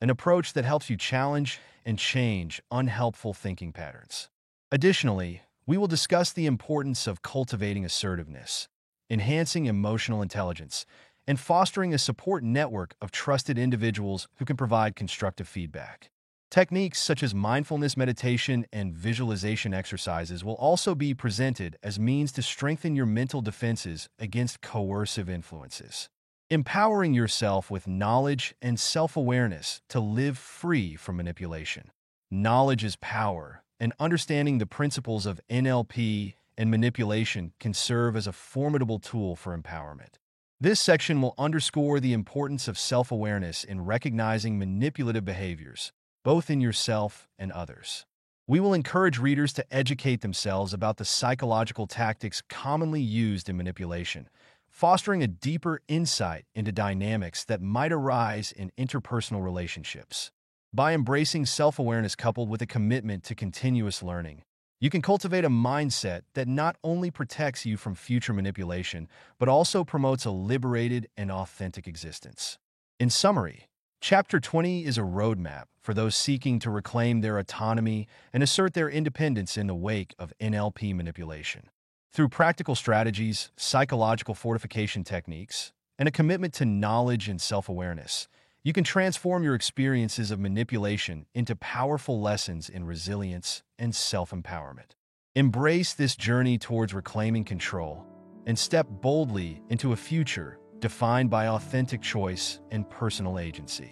an approach that helps you challenge and change unhelpful thinking patterns. Additionally, we will discuss the importance of cultivating assertiveness, enhancing emotional intelligence, and fostering a support network of trusted individuals who can provide constructive feedback. Techniques such as mindfulness meditation and visualization exercises will also be presented as means to strengthen your mental defenses against coercive influences. Empowering yourself with knowledge and self-awareness to live free from manipulation. Knowledge is power, and understanding the principles of NLP and manipulation can serve as a formidable tool for empowerment. This section will underscore the importance of self-awareness in recognizing manipulative behaviors, both in yourself and others. We will encourage readers to educate themselves about the psychological tactics commonly used in manipulation, fostering a deeper insight into dynamics that might arise in interpersonal relationships. By embracing self-awareness coupled with a commitment to continuous learning, you can cultivate a mindset that not only protects you from future manipulation, but also promotes a liberated and authentic existence. In summary, Chapter 20 is a roadmap for those seeking to reclaim their autonomy and assert their independence in the wake of NLP manipulation. Through practical strategies, psychological fortification techniques, and a commitment to knowledge and self-awareness, you can transform your experiences of manipulation into powerful lessons in resilience and self-empowerment. Embrace this journey towards reclaiming control and step boldly into a future defined by authentic choice and personal agency.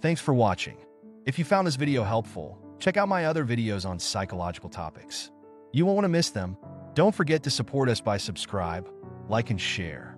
Thanks for watching. If you found this video helpful, check out my other videos on psychological topics. You won't want to miss them. Don't forget to support us by subscribe, like, and share.